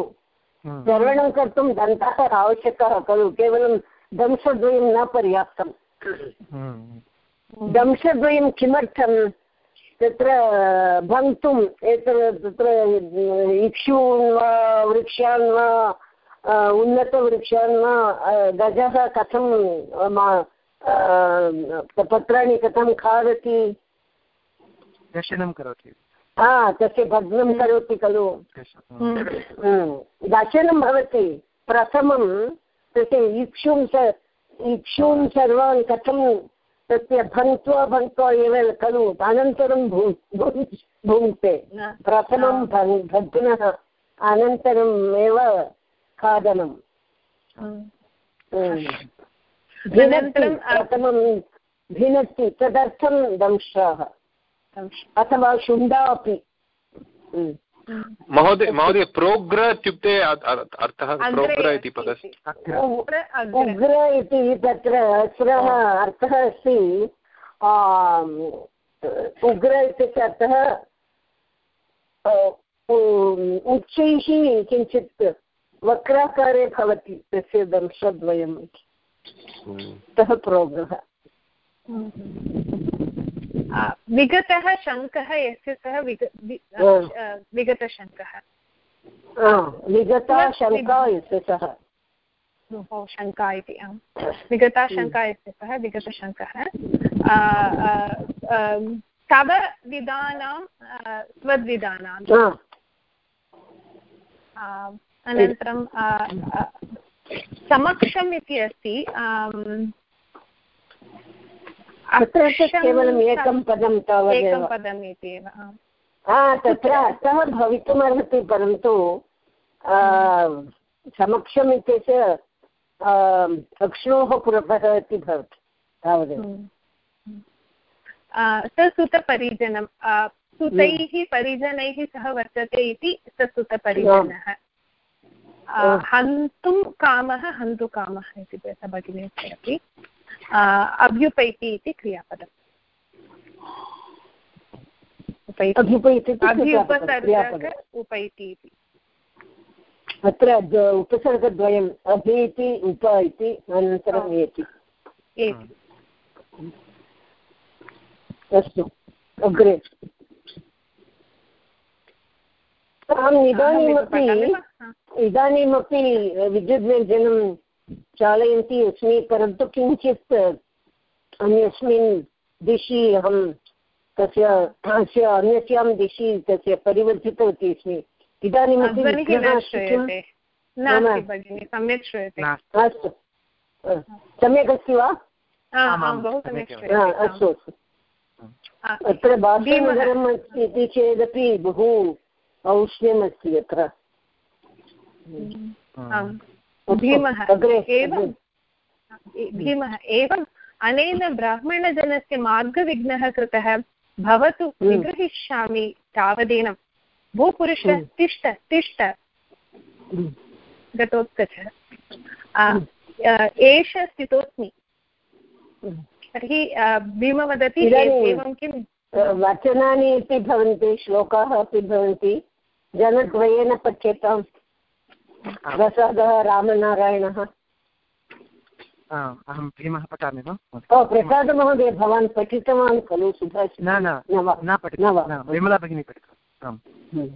चर्वणं कर्तुं दन्तः आवश्यकः खलु। केवलं दंशद्वयं न पर्याप्तम् दंशद्वयं किमर्थं? तत्र भङ्क्तुम् एतत् तत्र इक्षून् वा वृक्षान् वा उन्नतवृक्षान् गजः कथं पत्राणि कथं खादति दर्शनं करोति हा तस्य भग्नं करोति खलु दर्शनं भवति प्रथमं तस्य इक्षुं इक्षून् सर्वान् कथं तस्य भङ्क्त्वा भङ्क्त्वा एव खलु अनन्तरं भु भुङ्क्ते प्रथमं भग्नः अनन्तरम् एव खादनं। प्रथमं भिनत्ति तदर्थं दंशाः। अथवा शुण्डा अपि। महोदय महोदय प्रोग्र इत्युक्ते अर्थः प्रोग्र इति पदस्य। उग्र इति तत्र स्रः अर्थः अस्ति। उग्र इत्यस्य अर्थः उच्चैः किञ्चित् वक्राकारे भवति तस्य दंशद्वयम् इति सः प्रोग्रः विगतः शङ्कः यस्य सः विगतशङ्कः। विगता शङ्का यस्य सः। शङ्का इति आम्। विगता शङ्का इति सः विगतशङ्कः। तव विधानां स्वद्विधानां। अनन्तरं समक्षम् इति अस्ति अत्र केवलम् एकं पदं तावदेव। पदम् इति एव तत्र अर्थः भवितुमर्हति परन्तु समक्षम् इत्यस्य अक्ष्णोः पुरतः इति भवति तावदेव। ससुतपरिजनं सुतैः परिजनैः सह वर्तते इति ससुतपरिजनः। हन्तुं कामः हन्तुकामः इति भगिनी उक्तवती। अभ्युपैति इति क्रियापदम्। उपैति। इति अत्र उपसर्गद्वयम् अभि इति उप इति अनन्तरम् एति। अस्तु अग्रे। अहम् इदानीमपि इदानीमपि विद्युद्व्यञ्जनं चालयन्ती अस्मि परन्तु किञ्चित् अन्यस्मिन् दिशि अहं तस्य तस्य अन्यस्यां दिशि तस्य परिवर्तितवती अस्मि। इदानीमपि अस्तु। सम्यक् अस्ति वा? अस्तु अस्तु। अत्र बाष्पनगरम् इति चेदपि बहु औष्ण्यमस्ति अत्र। भीमः। एवं भीमः। एवम्। अनेन ब्राह्मणजनस्य मार्गविघ्नः कृतः भवतु निगृहीष्यामि तावदेनं। भो पुरुष तिष्ठ तिष्ठ। गतोत्कच। एष स्थितोऽस्मि। तर्हि भीम वदति एवं किं वचनानि अपि भवन्ति श्लोकाः अपि भवन्ति। जनद्वयेन पठ्यताम् प्रसादः रामनारायणः। आ, अहं भीमः पठामि वा? ओ प्रसादमहोदय भवान् पठितवान् खलु न न न विमला भगिनी पठितम् आम्। हम्म।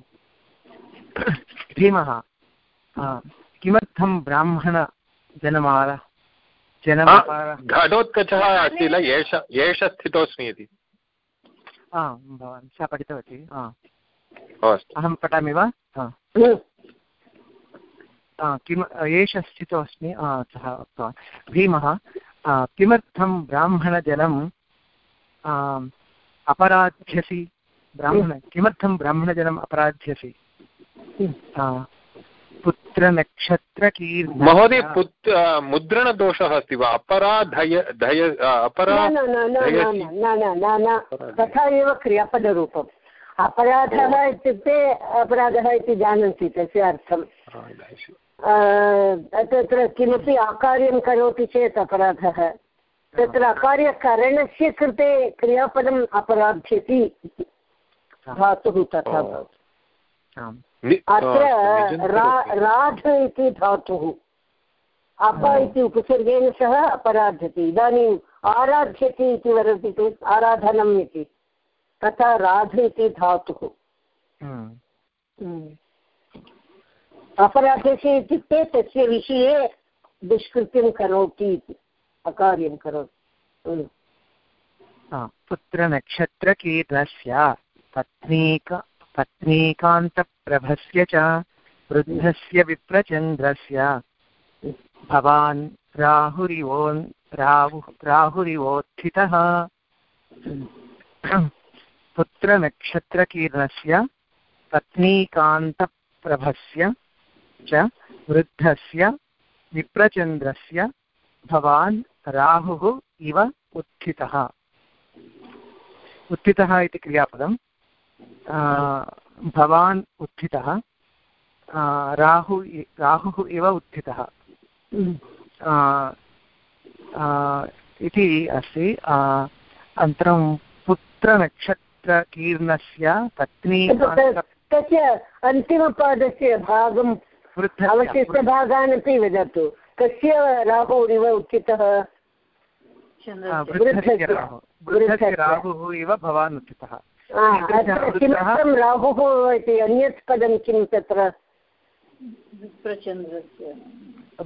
भीमः किमर्थं ब्राह्मणजनमाला जनमाला घटोत्कचः किल एष एष स्थितोऽस्मि इति। आं भवान् सा पठितवती। अहं पठामि वा? किम् एष स्थितोऽस्मि आ, सः उक्तवान्। भीमः किमर्थं ब्राह्मणजनम् आम्, अपराध्यसि? ब्राह्मण किमर्थं ब्राह्मणजनम् अपराध्यसि? पुत्रनक्षत्रकीर्ति महोदय पुत् मुद्रणदोषः अस्ति वा? अपराधय धय अपरा न न न न धयसि। न न न न न तथा एव क्रियापदरूपम्। अपराधः इत्युक्ते अपराधः इति जानन्ति तस्य अर्थम्। अ, तत्र किमपि अकार्यं करोति चेत् अपराधः। तत्र अकार्यकरणस्य कृते क्रियापदम् अपराध्यति धातुः तथा भवति। अत्र। राध इति धातुः। अप इति उपसर्गेण सह अपराध्यति। इदानीम् आराध्यति इति वदति चेत् आराधनम् इति। तथा राध इति धातुः। अपराधस्य इत्युक्ते तस्य विषये दुष्कृत्यं करोति इति अकार्यं करोति। आ, पत्नीक पत्नीकान्तप्रभस्य च वृद्धस्य विप्रचन्द्रस्य। भवान् राहुरिवो राहु राहुरिवोत्थितः। पुत्रनक्षत्रकीर्णस्य पत्नीकान्तप्रभस्य च वृद्धस्य विप्रचन्द्रस्य भवान् राहुः इव उत्थितः। उत्थितः इति क्रियापदं। भवान् उत्थितः। राहु राहुः इव उत्थितः। इति अस्ति। अनन्तरं पुत्रनक्षत्रकीर्णस्य पत्नी तस्य अन्तिमपादस्य भागं अवशिष्टभागान् अपि वदतु। कस्य उचितः। राहुः। वृद्धस्य वृद्धस्य। राहुः इव भवान् आ, किमर्थं राहुः इति अन्यत् पदं किं तत्र?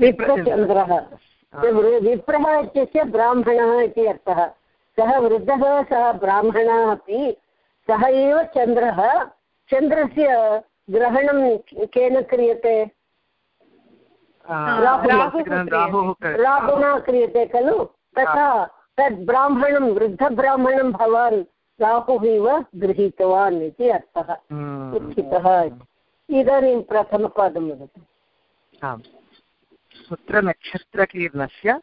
विप्रचन्द्रः। विप्रः इत्यस्य ब्राह्मणः इति अर्थः। सः वृद्धः सः ब्राह्मणः अपि सः एव चन्द्रः। चन्द्रस्य ग्रहणं केन क्रियते? राहुना क्रियते खलु। तथा तद् ब्राह्मणं वृद्धब्राह्मणं भवान् राहुः इव गृहीतवान् इति अर्थः। हम्म, उत्थितः इदानीं प्रथमपादं वदतु। आम्। पुत्रनक्षत्रकीर्णस्य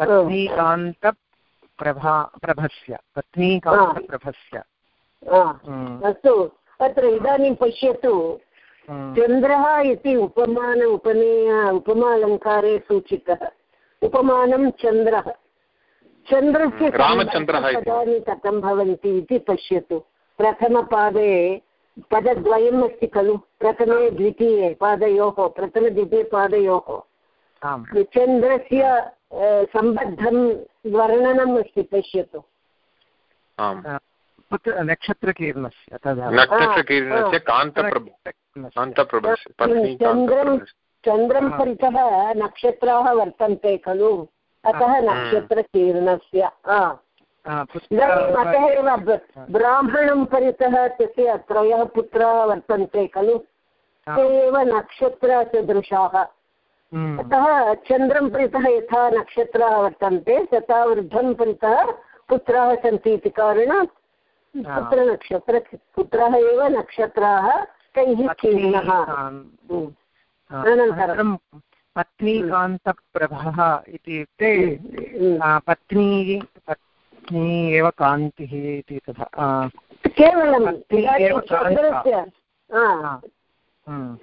पत्नीकान्तप्रभा प्रभस्य। पत्नीकान्तप्रभस्य। हम्म, अस्तु। अत्र इदानीं पश्यतु। चन्द्रः इति उपमान उपमेय उपमालङ्कारे सूचितः। उपमानं चन्द्रः चन्द्रस्य रामचन्द्रः इति। पदानि कथं भवन्ति इति पश्यतु। प्रथमपादे पदद्वयम् अस्ति खलु। प्रथमे द्वितीये पादयोः प्रथमद्वितीयपादयोः आम्। चन्द्रस्य सम्बद्धं वर्णनम् अस्ति पश्यतु आम्। पुत्र नक्षत्रकीर्णस्य तदा नक्षत्रकीर्णस्य कान्तप्रभ। कान्तप्रभस्य पत्नी चन्द्रं चन्द्रं परितः नक्षत्राः वर्तन्ते खलु। अतः नक्षत्रकीर्णस्य इदानीम् अतः एव ब्राह्मणं परितः तस्य त्रयः पुत्राः वर्तन्ते खलु। ते एव नक्षत्रसदृशाः। हम्म, अतः चन्द्रं परितः यथा नक्षत्राः वर्तन्ते तथा वृद्धं परितः पुत्राः सन्ति इति कारणात् पुत्रनक्षत्र पुत्रः एव नक्षत्राः तैः पत्नीकान्- हम्म। अनन्तरं? पत्नीकान्तप्रभः इत्युक्ते हम्म। पत्नी पत्नी एव कान्तिः इति तथा केवलं चन्द्रस्य हम्म,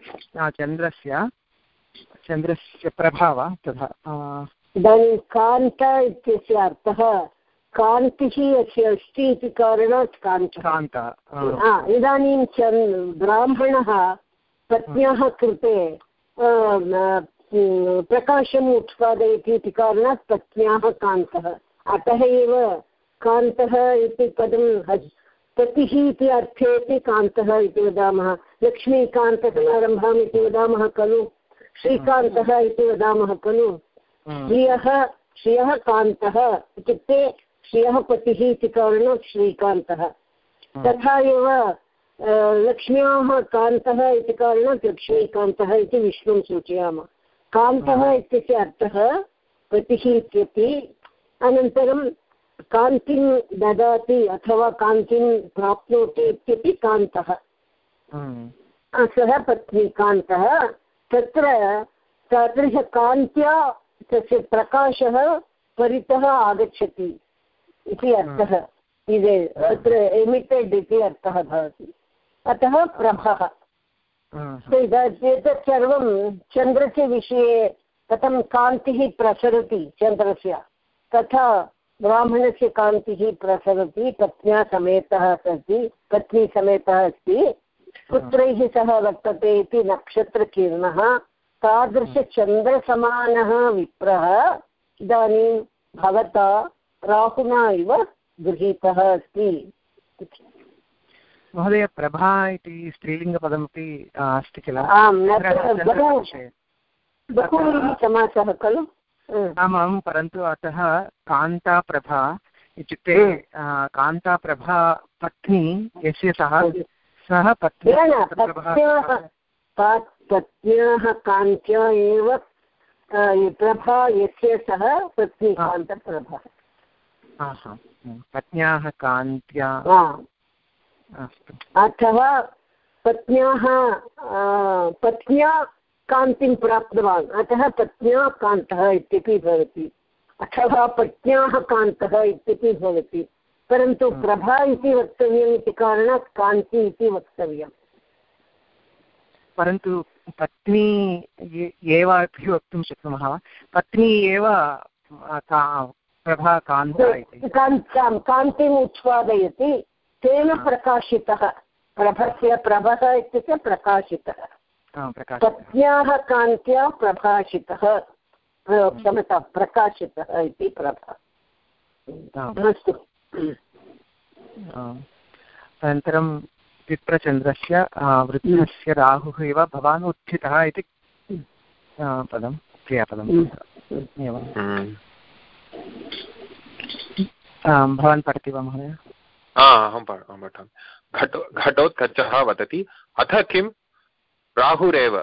चन्द्रस्य चन्द्रस्य प्रभा वा तथा इदानीं कान्त इत्यस्य अर्थः कान्तिः अस्य अस्ति इति कारणात् कान्तः। कान्तः हा, इदानीं चन् ब्राह्मणः पत्न्याः कृते प्रकाशम् उत्पादयति इति कारणात् पत्न्याः कान्तः। अतः एव कान्तः इति पदं पतिः इति अर्थे अपि कान्तः इति वदामः। लक्ष्मीकान्तसमारम्भम् इति वदामः खलु। श्रीकान्तः इति वदामः खलु। श्रियः श्रियः कान्तः। इत्युक्ते श्रियः पतिः इति कारणात् श्रीकान्तः तथा एव लक्ष्म्याः कान्तः इति कारणात् लक्ष्मीकान्तः इति विष्णुं सूचयामः। कान्तः इत्यस्य अर्थः पतिः इत्यपि अनन्तरं कान्तिं ददाति अथवा कान्तिं प्राप्नोति इत्यपि कान्तः। सः पत्नी कान्तः तत्र तादृशकान्त्या तस्य प्रकाशः परितः आगच्छति। इति अर्थः अत्र एमिटेड् इति अर्थः भवति। अतः प्रभः एतत् सर्वं चन्द्रस्य विषये कथं कान्तिः प्रसरति चन्द्रस्य? तथा ब्राह्मणस्य कान्तिः प्रसरति पत्न्या समेतः सति पत्नी समेतः अस्ति। पुत्रैः सह वर्तते इति नक्षत्रकिरणः। तादृशचन्द्रसमानः विप्रः इदानीं भवता राहुना इव गृहीतः अस्ति। महोदय प्रभा इति स्त्रीलिङ्गपदमपि अस्ति किल? आम् बहु समासः खलु? आमां परन्तु अतः कान्ताप्रभा इत्युक्ते कान्ताप्रभा पत्नी यस्य सः सः पत्न्याः कान्त्या एव प्रभा यस्य सः पत्नीकान्तप्रभा पत्न्याः कान्त्या। अथवा पत्न्याः पत्न्या कान्तिं प्राप्तवान्। अतः पत्न्या कान्तः इत्यपि भवति। अथवा पत्न्याः कान्तः इत्यपि भवति। परन्तु प्रभा इति वक्तव्यम् इति कारणात् कान्ति इति वक्तव्यम्। परन्तु पत्नी एव अपि वक्तुं शक्नुमः वा? पत्नी एव प्रभा कान्ता इति कान्तिम् उत्पादयति तेन प्रकाशितः प्रभस्य प्रभः इत्युक्ते प्रकाशितः। पत्न्याः कान्त्या प्रभाषितः क्षमता प्रकाशितः इति प्रभा। अस्तु। अनन्तरं विप्रचन्द्रस्य वृद्धस्य राहुः एव भवान् उत्थितः इति पदं क्रियापदम् एवं। भवान् पठति वा महोदय? अहं पठामि। घटो घटोत्कचः वदति। अथ किं? राहुरेव।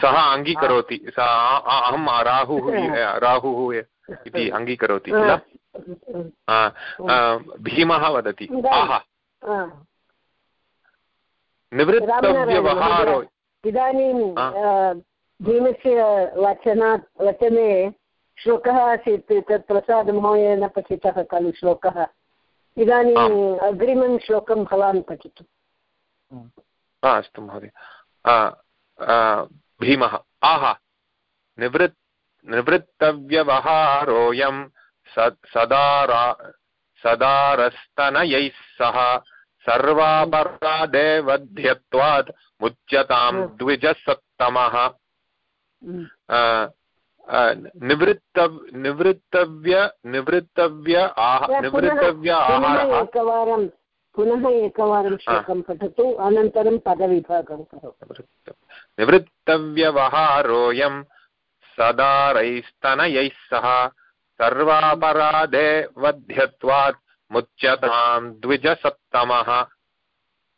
सः अङ्गीकरोति। सः अहं राहुः राहुः इति अङ्गीकरोति किल? भीमः वदति। आह। निवृत्तव्यवहारो इदानीं भीमस्य वचनात् वचने श्लोकः आसीत् तत् प्रसादमहोदयेन पठितः खलु श्लोकः। इदानीम् अग्रिमं श्लोकं भवान् पठतु। अस्तु महोदय। भीमः। आह! निवृत् निवृत्तव्यवहारोऽयं सदारा सदारस्तनयैः सह सर्वापरादेवध्यत्वात् मुच्यतां द्विजसत्तमः। निवृत्त निवृत्तव्य निवृत्तव्य आह निवृत्तव्य आहारः एकवारं पुनः एकवारं श्लोकं पठतु अनन्तरं पदविभागं करोतु निवृत्तव्यवहारोऽयं सदारैस्तनयैः सह सर्वापराधे वध्यत्वात् मुच्यतां द्विजसप्तमः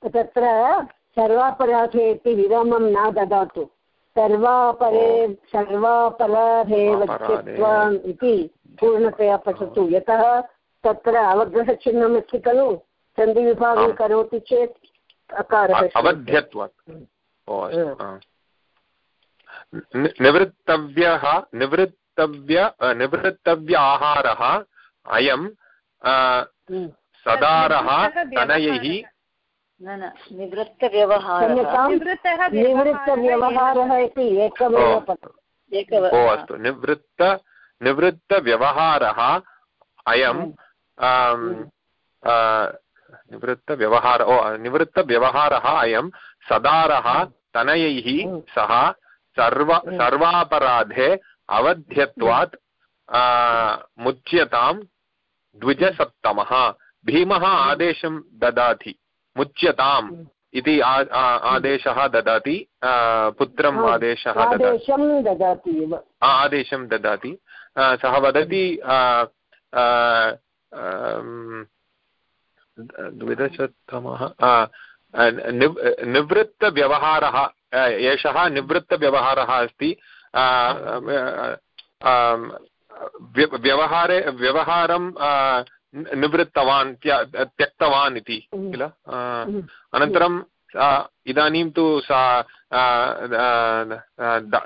तत्र सर्वापराधे इति विरामं न ददातु सर्वापरे सर्वापराधे वध्यत्वान् इति पूर्णतया पठतु यतः तत्र अवग्रहचिह्नम् अस्ति खलु सन्धिविभागं करोति चेत् अकारः अवध्यत्वात् निवृत्तव्यः निवृत्तव्य निवृत्तव्य आहारः अयं सदारः तनयैः निवृत्तव्यवहारः। इति एकमेव ओ अस्तु। निवृत्त निवृत्तव्यवहारः अयं निवृत्तव्यवहार ओ निवृत्तव्यवहारः अयं सदारः तनयैः सह सर्व सर्वापराधे अवध्यत्वात् मुच्यतां द्विजसप्तमः। भीमः आदेशं ददाति। मुच्यताम् इति आदेशः ददाति पुत्रम् आदेशः ददाति। आदेशं ददाति सः वदति द्विदशतमः निवृत्तव्यवहारः एषः निवृत्तव्यवहारः अस्ति। व्यवहारे व्यवहारं निवृत्तवान् त्यक्तवान् इति किल? अनन्तरं इदानीं तु सा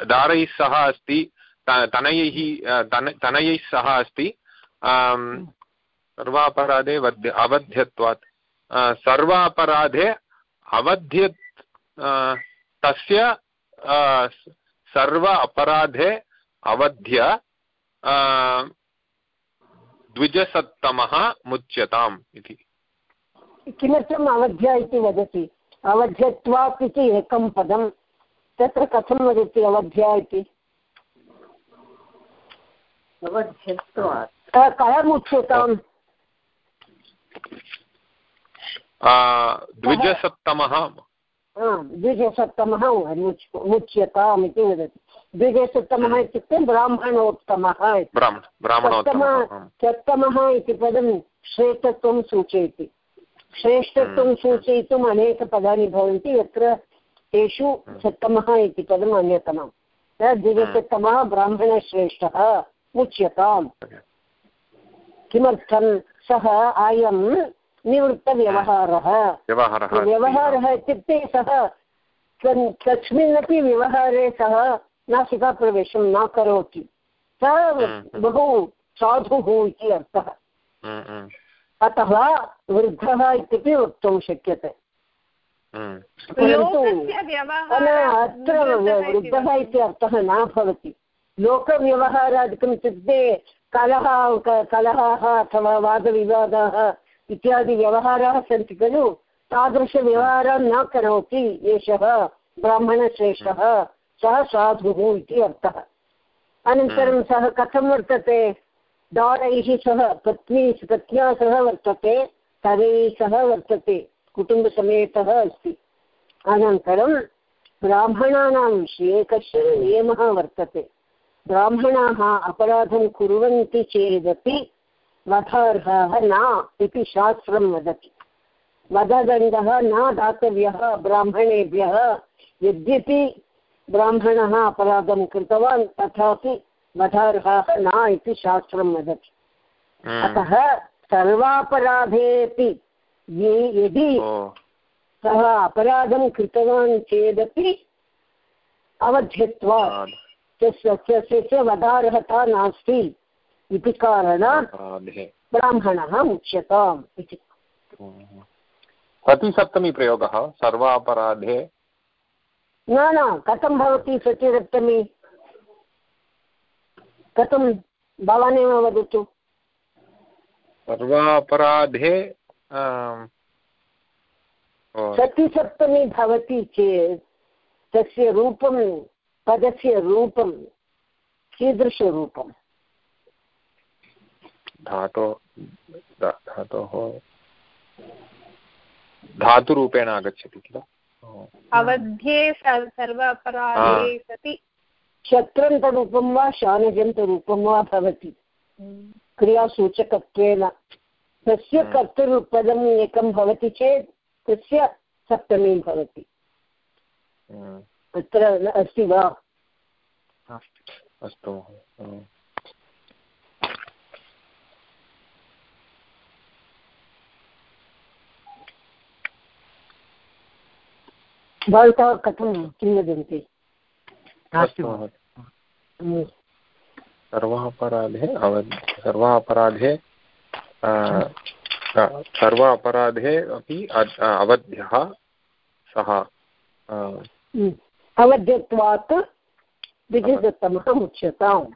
दारैः सह अस्ति तनयैः तनयैः सह अस्ति सर्वापराधे वध्य अवध्यत्वात्। सर्वापराधे अवध्य तस्य सर्व अपराधे अवध्य द्विजसत्तमः मुच्यताम् इति। किमर्थम् अवध्य इति वदति? अवध्यत्वात् इति एकं पदं। तत्र कथं वदति अवध्या इति? कथमुच्यताम् द्विजसप्तमः द्विजसप्तमः मुच्यताम् इति वदति। द्विजसप्तमः हम्म। इत्युक्ते ब्राह्मणोत्तमः सप्तमः इति पदं श्रेष्ठत्वं सूचयति। श्रेष्ठत्वं हम्म। सूचयितुम् अनेकपदानि भवन्ति यत्र तेषु हम्म। सप्तमः इति पदम् अन्यतमं द्विजसप्तमः ब्राह्मणश्रेष्ठः उच्यताम्। किमर्थं सः अयं निवृत्तव्यवहारः? व्यवहारः इत्युक्ते सः कस्मिन्नपि व्यवहारे सः नासिकाप्रवेशं न करोति। सः हम्म। बहु साधुः इति अर्थः। हम्म, हम्म। अतः वृद्धः इत्यपि वक्तुं शक्यते। परन्तु अत्र वृद्धः इति अर्थः न भवति। लोकव्यवहारादिकम् इत्युक्ते कलह कलहः अथवा वादविवादाः इत्यादि व्यवहाराः सन्ति खलु। तादृशव्यवहारं न करोति एषः ब्राह्मणश्रेष्ठः। सः साधुः इति अर्थः। अनन्तरं सः कथं वर्तते? दारैः सह पत्नी पत्न्या सह वर्तते तदैः सह वर्तते कुटुम्बसमेतः अस्ति। अनन्तरं ब्राह्मणानां विषये कश्चन नियमः वर्तते। ब्राह्मणाः अपराधं कुर्वन्ति चेदपि वधार्हः न इति शास्त्रं वदति। वधदण्डः न दातव्यः ब्राह्मणेभ्यः। यद्यपि ब्राह्मणः अपराधं कृतवान् तथापि वधार्हः न इति शास्त्रं वदति। हम्म। अतः सर्वापराधेपि ये यदि सः अपराधं कृतवान् चेदपि अवध्यत्वा तस्य वधार्हता नास्ति इति कारणात् ब्राह्मणः उच्यताम् इति। कति सप्तमी प्रयोगः सर्वापराधे न न कथं भवति सत्यसप्तमी कथं भवानेव वदतु? सर्वापराधे सतिसप्तमी भवति चेत् तस्य रूपं पदस्य रूपं कीदृशरूपम्? धातो धातोः धातुरूपेण आगच्छति किल? अवध्ये सर्व अपराधे सति। शत्रन्तरूपं वा शानजन्तरूपं वा भवति। क्रियासूचकत्वेन। तस्य। कर्तृपदम् एकं भवति चेत् तस्य सप्तमी भवति। अत्र अस्ति वा? अस्तु भवन्तः कथं किं वदन्ति? सर्वापराधे अवध् सर्वापराधे सर्व अपराधे अपि अवध्यः सः अवध्यत्वात् विजयदत्तमः उच्यताम्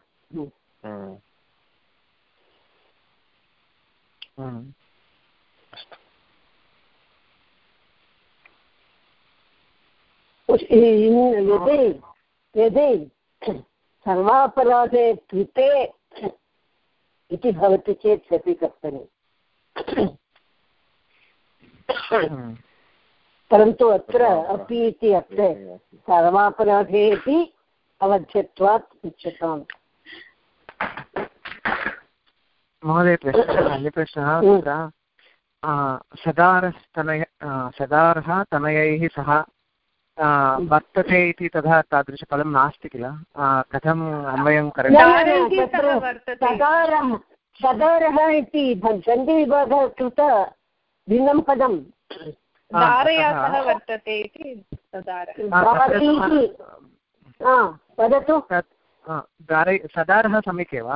यदि यदि सर्वापराधे कृते इति भवति चेत् सति कर्तव्यम् परन्तु अत्र अपि इति अर्थे सर्वापराधे इति अवध्यत्वात् उच्यताम् महोदय प्रश्नः अन्यप्रश्नः हम्म। सदारस्तनय सदारः तनयैः सह वर्तते इति तथा तादृशपदं नास्ति किल? कथम् अन्वयं करणीयं इति सन्धिविभागः कृत भिन्नं पदं वर्तते इति वदतु। सदारः सम्यक् एव।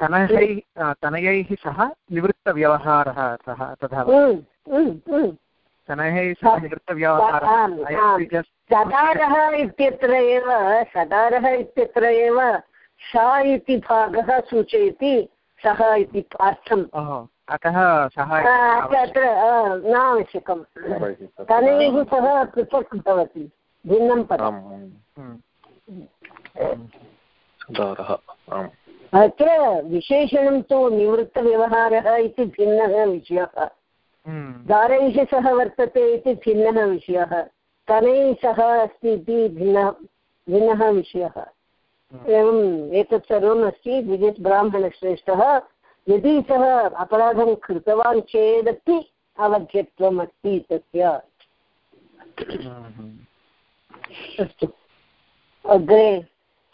तनयैः तनयैः सह निवृत्तव्यवहारः सः तथा तनयैः सह निवृत्तव्यवहारः सदारः इत्यत्र एव सदारः इत्यत्र एव सा इति भागः सूचयति सः इति अर्थम् अतः सः अत्र न आवश्यकं। तनैः सह पृथक् भवति भिन्नं पदम् अत्र विशेषणं तु निवृत्तव्यवहारः इति भिन्नः विषयः। दारैः सह वर्तते इति भिन्नः विषयः। तनैः सह अस्ति इति भिन्नः भिन्नः विषयः। एवम् एतत् सर्वम् अस्ति। विजित् ब्राह्मणश्रेष्ठः यदि सः अपराधं कृतवान् चेदपि अवध्यत्वम् अस्ति तस्य अस्तु। अग्रे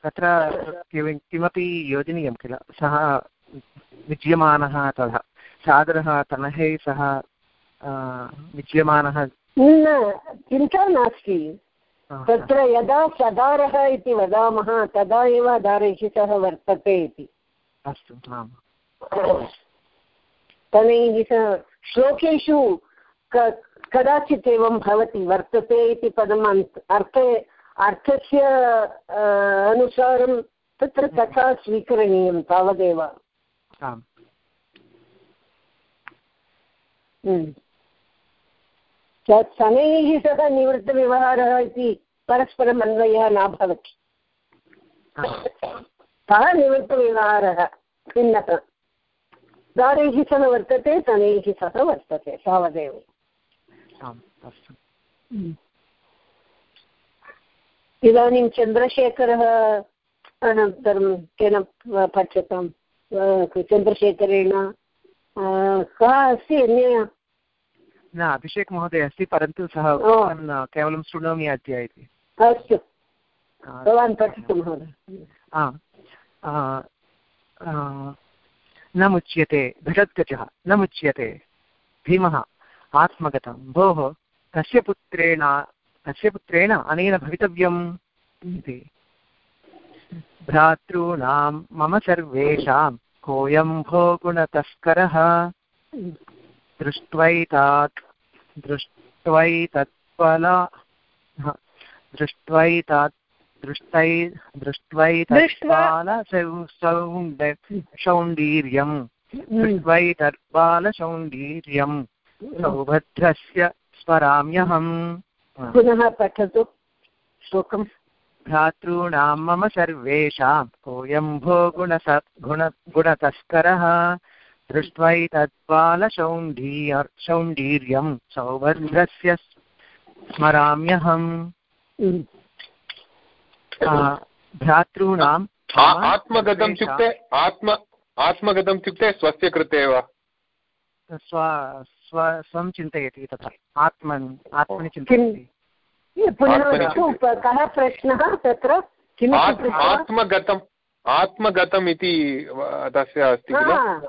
तत्र किमपि योजनीयं किल? सः विज्यमानः तथा सादरः तनहै सह विज्यमानः न चिन्ता नास्ति। तत्र यदा सदारः इति वदामः तदा एव दारैः सह वर्तते इति। अस्तु तनैः सह श्लोकेषु कदाचित् एवं भवति वर्तते इति पदम् अर्थे अर्थस्य अनुसारं तत्र तथा स्वीकरणीयं तावदेव। शनैः सह निवृत्तव्यवहारः इति परस्परम् अन्वयः न भवति। सः निवृत्तव्यवहारः भिन्नः दारैः सह वर्तते शनैः सह वर्तते तावदेव इदानीं चन्द्रशेखरः अनन्तरं केन पठ्यतां चन्द्रशेखरेण। कः अस्ति अन्य न अभिषेक् महोदय अस्ति परन्तु सः केवलं शृणोमि अद्य इति। अस्तु। भवान् पठतु महोदय। न मुच्यते घटद्गजः न मुच्यते भीमः आत्मगतं। भोः कस्य पुत्रेण कस्य पुत्रेण अनेन भवितव्यम् इति। भ्रातॄणां मम सर्वेषां कोऽयं भो गुणतस्करः दृष्ट्वैतात् दृष्ट्वैतत्फल दृष्ट्वैतात् दृष्टै दृष्ट्वैतत्पालसौण्डीर्यं दृष्ट्वैतत्पालसौण्डीर्यं सौभद्रस्य स्मराम्यहम् पुनः पठतु भ्रातॄणां मम सर्वेषां कोऽयं भो गुणस गुण गुणतस्करः। दृष्ट्वैतत्पालशौण्ढीय शौण्डीर्यं सौभद्रस्य स्मराम्यहम् भ्रातॄणाम् आत्मगतम् इत्युक्ते आत्म आत्मगतम् इत्युक्ते स्वस्य कृते वा? स्व स्व स्वं चिन्तयति तथा। आत्मन् आत्मनि चिन्तयति। कः प्रश्नः तत्र? आत्मगतम् आत्मगतम् इति तस्य अस्ति किल?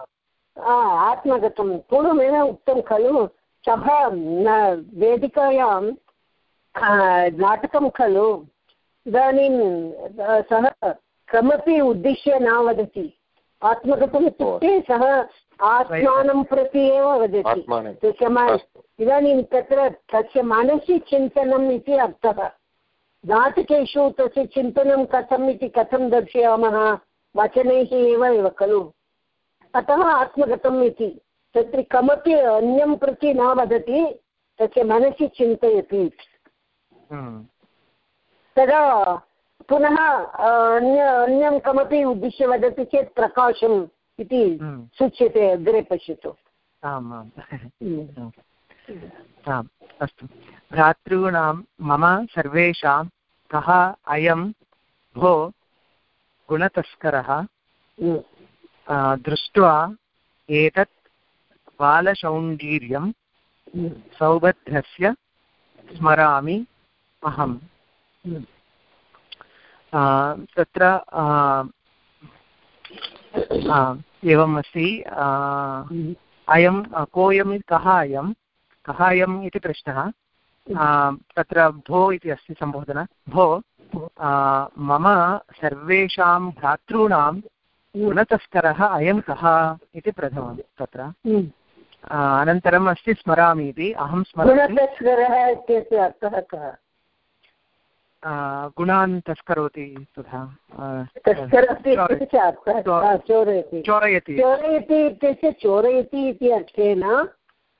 आत्मगतं पूर्वमेव उक्तं खलु सः वेदिकायां नाटकं खलु इदानीं सः कमपि उद्दिश्य न वदति आत्मगतम् इत्युक्ते सः आत्मानं प्रति एव वदति इदानीं तत्र तस्य मनसि चिन्तनम् इति अर्थः नाटकेषु तस्य चिन्तनं कथम् इति कथं दर्शयामः वचनैः एव एव खलु अतः आत्मगतम् इति। तत्र कमपि अन्यं प्रति न वदति तस्य मनसि चिन्तयति तदा पुनः अन्य अन्यं कमपि उद्दिश्य वदति चेत् प्रकाशम् इति हम्म। सूच्यते अग्रे पश्यतु। आम् आम्। हम्म। आम् अस्तु। भ्रातॄणां मम सर्वेषां कः अयं भो गुणतस्करः? हम्म। दृष्ट्वा एतत् बालशौण्डीर्यं। सौभद्रस्य स्मरामि अहम् तत्र एवम् अस्ति। अयं, कोऽयं, कः अयं, कः अयम् इति प्रश्नः तत्र भो इति अस्ति सम्बोधना भो मम सर्वेषां भ्रातॄणां गुणतस्करः अयं कः इति प्रथमं तत्र. हम्म। अनन्तरम् अस्ति स्मरामि इति. अहं स्मरामि गुणतस्करः इत्यस्य अर्थः कः? गुणान् तस्करोति तथा? चोरयति. चोरयति. इत्यस्य चोरयति इति अर्थेन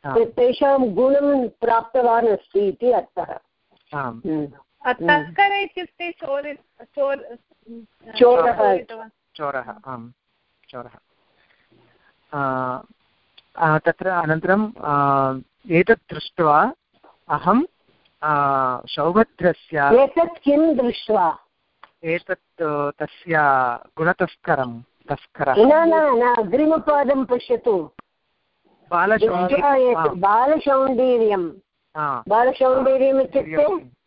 तेषां गुणं प्राप्तवान् अस्ति इति अर्थः. आम्. हम्म। तस्कर इत्युक्ते चोर चोर चोरः। चोरः चोरः। आ, आ, तत्र अनन्तरं एतत् दृष्ट्वा अहं सौभद्रस्य एतत् किं दृष्ट्वा? एतत् तस्य गुणतस्करं तस्करः। न न न अग्रिमपादं पश्यतु। बालशौण्डी दृष्ट्वा एतत् बालसौण्डीर्यं आ, बालसौण्डीर्यम् इत्युक्ते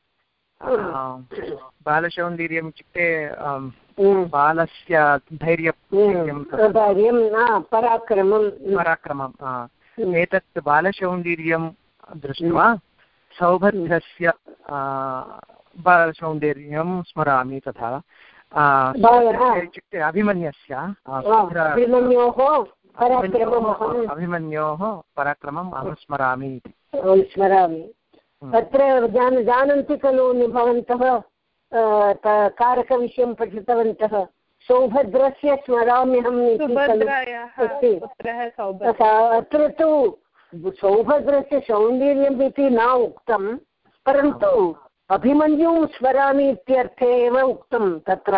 आ, (coughs) बालसौन्दर्यम् इत्युक्ते हम्म, बालस्य धैर्य हम्म, न पराक्रमं पराक्रमम्. हम्म, एतत् बालसौन्दर्यं दृष्ट्वा सौभद्रस्य बालसौन्दर्यं स्मरामि तथा। इत्युक्ते अभिमन्यस्य अभिमन्योः पराक्रमम् अहं स्मरामि इति. स्मरामि अत्र जान जानन्ति खलु भवन्तः कारकविषयं पठितवन्तः। सौभद्रस्य स्मराम्यहम् इति अत्र तु सौभद्रस्य सौन्दर्यम् इति न उक्तं परन्तु अभिमन्युं स्मरामि इत्यर्थे एव उक्तं तत्र।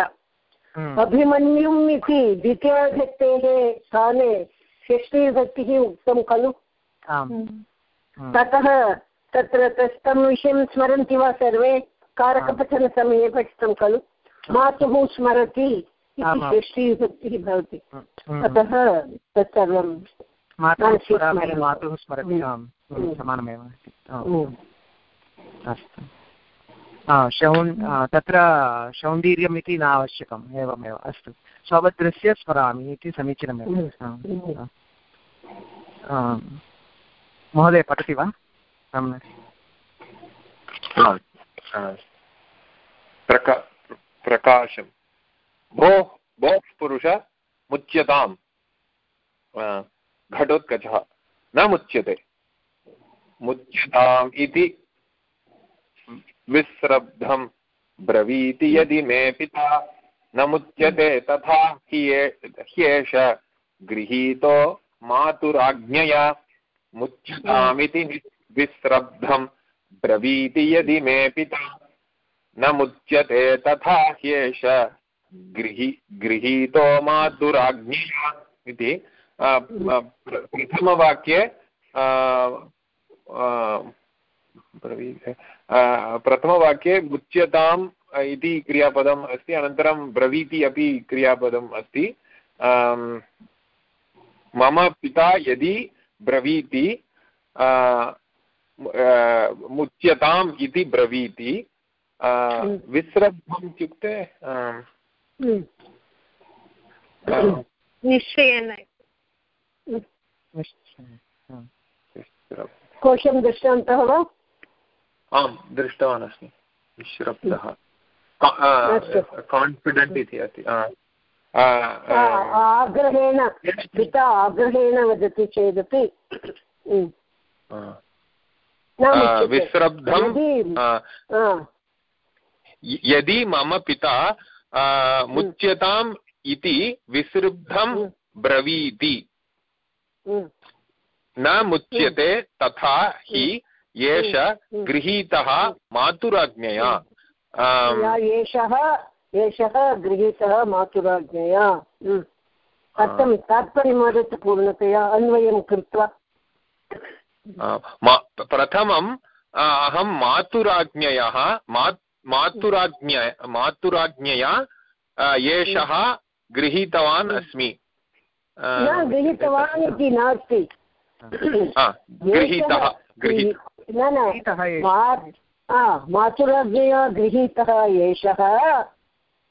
अभिमन्युम् इति द्वितीयाविभक्तेः स्थाने षष्ठीविभक्तिः उक्तं खलु। हम्म, ततः तत्र तं विषयं स्मरन्ति वा सर्वे? कारकपठनसमये पठितं खलु? मातुः स्मरति इति। भवति। अतः तत्सर्वं मातुः स्मरति। समानमेव। अस्ति। शौन् तत्र सौन्दर्यम् इति न आवश्यकम् एवमेव। अस्तु। सौभद्रस्य स्मरामि इति समीचीनमेव। महोदय पठति वा? सम्यक् प्रका प्रकाशं। भोः पुरुष मुच्यताम्। आ, घटोत्कचः। न मुच्यते। मुच्यताम् इति विस्रब्धं। ब्रवीति यदि मे पिता। न मुच्यते तथा ह्ये- ह्येष गृहीतो मातुराज्ञया। मुच्यतामिति विस्रब्धं ब्रवीति यदि मे पिता। न मुच्यते तथा ह्येष। गृही गृहीतो मातुराज्ञया इति आ, आ, प्र- प्रथमवाक्ये प्रथमवाक्ये मुच्यताम् इति क्रियापदम् अस्ति अनन्तरं ब्रवीति अपि क्रियापदम् अस्ति। मम पिता यदि ब्रवीति मुच्यताम् इति ब्रवीति। विस्रब्धम् इत्युक्ते निश्चयेन। कोशं दृष्टवन्तः वा? आं दृष्टवान् अस्मि अस्तु। कान्फिडेण्ट् इति अस्ति। आग्रहेण पिता आग्रहेण वदति चेदपि हम्म, आ, न आ, मुच्यते। विस्रब्धं यदि- मम पिता आ, मुच्यताम् इति विसृब्धं हम्म। ब्रवीति। हम्म, न मुच्यते तथा हि एष हम्म। गृहीतः मातुराज्ञया। एषः एषः गृहीतः मातुराज्ञया। कथं तात्पर्यं वदतु पूर्णतया अन्वयं कृत्वा प्रथमम् अहं मातुराज्ञयः मातुराज्ञ मातुराज्ञया एषः गृहीतवान् अस्मि। गृहीतवान् इति नास्ति। गृहीतः न न मातुराज्ञया गृहीतः एषः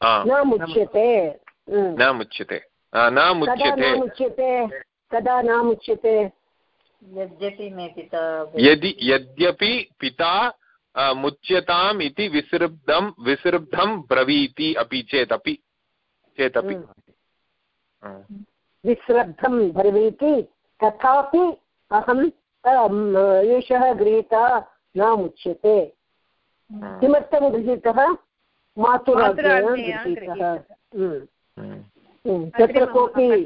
न मुच्यते। न मुच्यते। न मुच्यते? कदा न मुच्यते? यद्यपि मे पिता यदि यद्यपि पिता मुच्यताम् इति विसृब्धं विसृब्धं ब्रवीति अपि चेदपि। चेदपि। विश्रब्धं ब्रवीति तथापि अहं एषः गृहीतः न मुच्यते। किमर्थं गृहीतः। मातुराज्ञया गृहीतः तत्र कोऽपि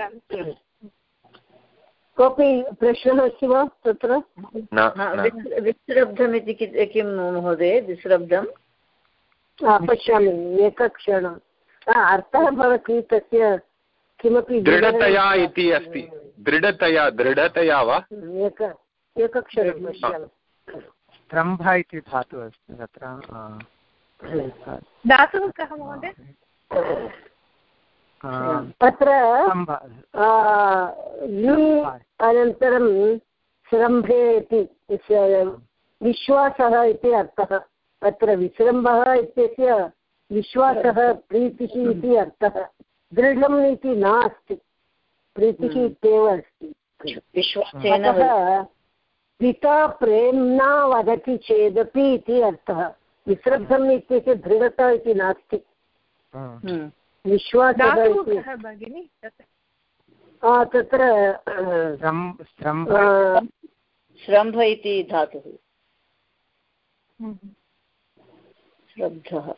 कोऽपि प्रश्नः अस्ति वा तत्र? विस्रब्धमिति किं महोदय विस्रब्धं पश्यामि एकक्षणम् अर्थः भवति तस्य किमपि दृढतया इति अस्ति. दृढतया दृढतया वा? एक एकक्षणं पश्यामि. त्रम्भ इति धातुः अस्ति तत्र. धातुः कः महोदय? तत्र अनन्तरं श्रम्भे इति विश्वासः इति अर्थः। तत्र विसृम्भः इत्यस्य विश्वासः प्रीतिः इति अर्थः। दृढम् इति नास्ति। प्रीतिः इत्येव अस्ति। अतः पिता प्रेम्णा वदति चेदपि इति अर्थः। विसृब्धम् इत्यस्य दृढता इति नास्ति। विश्वासः तत्र श्रम्भ। इति धातुः। श्रब्धः।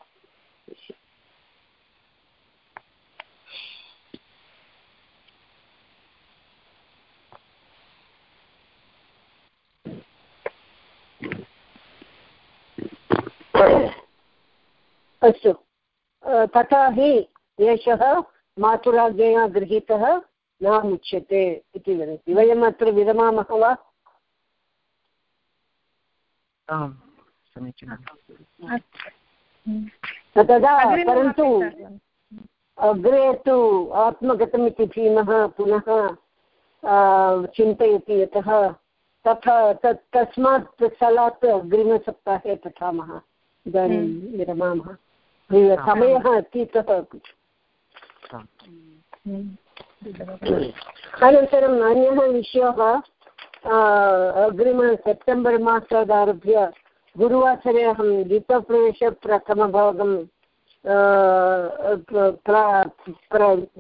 अस्तु। तथा हि एषः मातुराज्ञया गृहीतः न मुच्यते इति वदति। वयम् अत्र विरमामः वा? तदा परन्तु अग्रे तु आत्मगतम् इति भीमः पुनः चिन्तयति यतः। तथा तत् तस्मात् स्थलात् अग्रिमसप्ताहे पठामः। इदानीं विरमामः। समयः अतीतः अनन्तरम् अन्यः विषयः अग्रिम सेप्टेम्बर् मासादारभ्य गुरुवासरे अहं गीताप्रवेशप्रथमभागं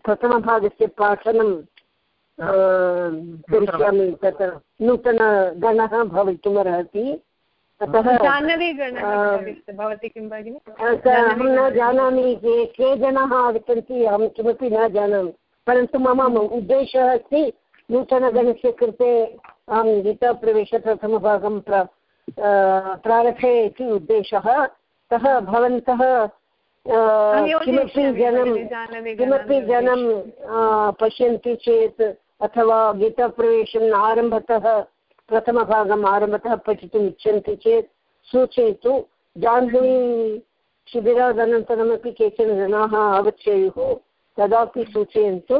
प्रथमभागस्य पाठनं करिष्यामि तत्र। नूतनगणः भवितुमर्हति। भवति किं भगिनि? अहं न जानामि के के जनाः आगच्छन्ति अहं किमपि न जानामि। परन्तु मम उद्देशः अस्ति नूतनगणस्य कृते अहं गीताप्रवेशप्रथमभागं प्र प्रारभे इति उद्देशः। अतः भवन्तः किमपि जनं किमपि जनं पश्यन्ति चेत् अथवा गीताप्रवेशम् आरम्भतः प्रथमभागम् आरम्भतः पठितुम् इच्छन्ति चेत् सूचयतु। जाह्नवी शिबिरादनन्तरमपि केचन जनाः आगच्छेयुः। तदापि सूचयन्तु।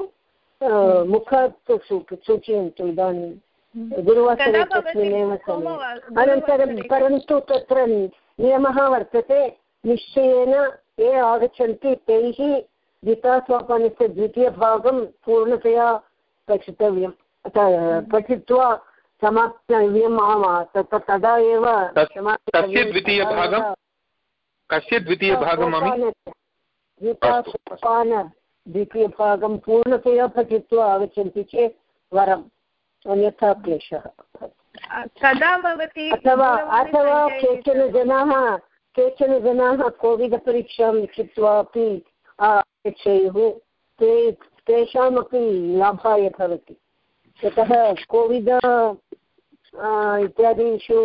मुखात् सूचयन्तु इदानीं। गुरुवासरे तस्मिन्नेव समये। अनन्तरं परन्तु तत्र नियमः वर्तते। निश्चयेन ये आगच्छन्ति तैः गीतास्वापानस्य द्वितीयभागं पूर्णतया पठितव्यं पठित्वा समाप्तव्यम् तत् तदा एव कस्य द्वितीयभागं कस्य द्वितीयभागं द्वितीयभागं पूर्णतया पठित्वा आगच्छन्ति चेत् वरम्। अन्यथा क्लेशः। कदा भवति? अथवा अथवा केचन जनाः केचन जनाः कोविड् परीक्षां लिखित्वा अपि आगच्छेयुः। ते तेषामपि लाभाय भवति। यतः कोविड इत्यादिषु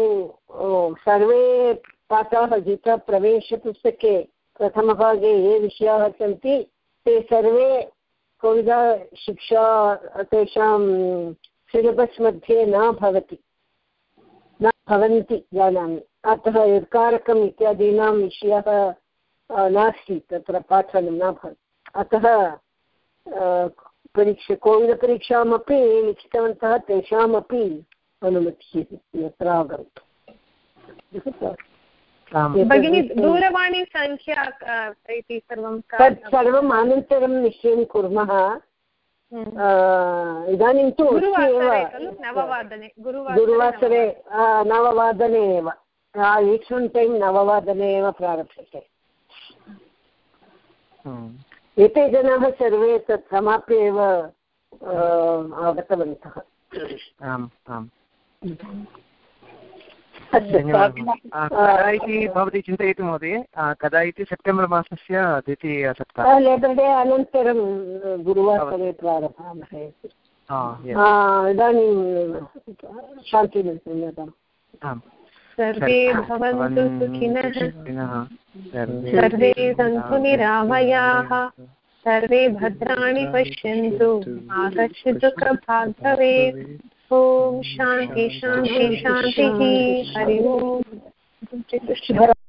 सर्वे पाठाः गीताप्रवेशपुस्तके प्रथमभागे ये विषयाः सन्ति, ते सर्वे कविताशिक्षा तेषां सिलेबस् मध्ये न भवति, न भवन्ति जानामि। अतः यत्कारकम् इत्यादीनां विषयः नास्ति, तत्र पाठनं न भवति। अतः परीक्षा कोविदपरीक्षामपि लिखितवन्तः तेषामपि अनुमतिः यत्र आगन्तु। भगिनी दूरवाणीसङ्ख्या इति सर्वं तत् सर्वम् अनन्तरं निश्चयं कुर्मः। इदानीं तु नववादने गुरुवासरे नववादने एव। ईक्ष्वन् टैम् नववादने एव प्रारभ्यते। एते जनाः सर्वे तत् समाप्य एव आगतवन्तः। आम् इति भवती चिन्तयति महोदय? कदा इति? सेप्टेम्बर् मासस्य द्वितीयसप्ताहे लेबर् डे अनन्तरं गुरुवासरे प्रारभामहे इदानीं शान्तिनिर्णयम् आम्। सर्वे भवन्तु सुखिनः। सर्वे सन्तु निरामयाः। सर्वे भद्राणि पश्यन्तु। आगच्छतु प्रभात् ॐ शान्ति शान्ति, शान्तिः। हरि ओम्।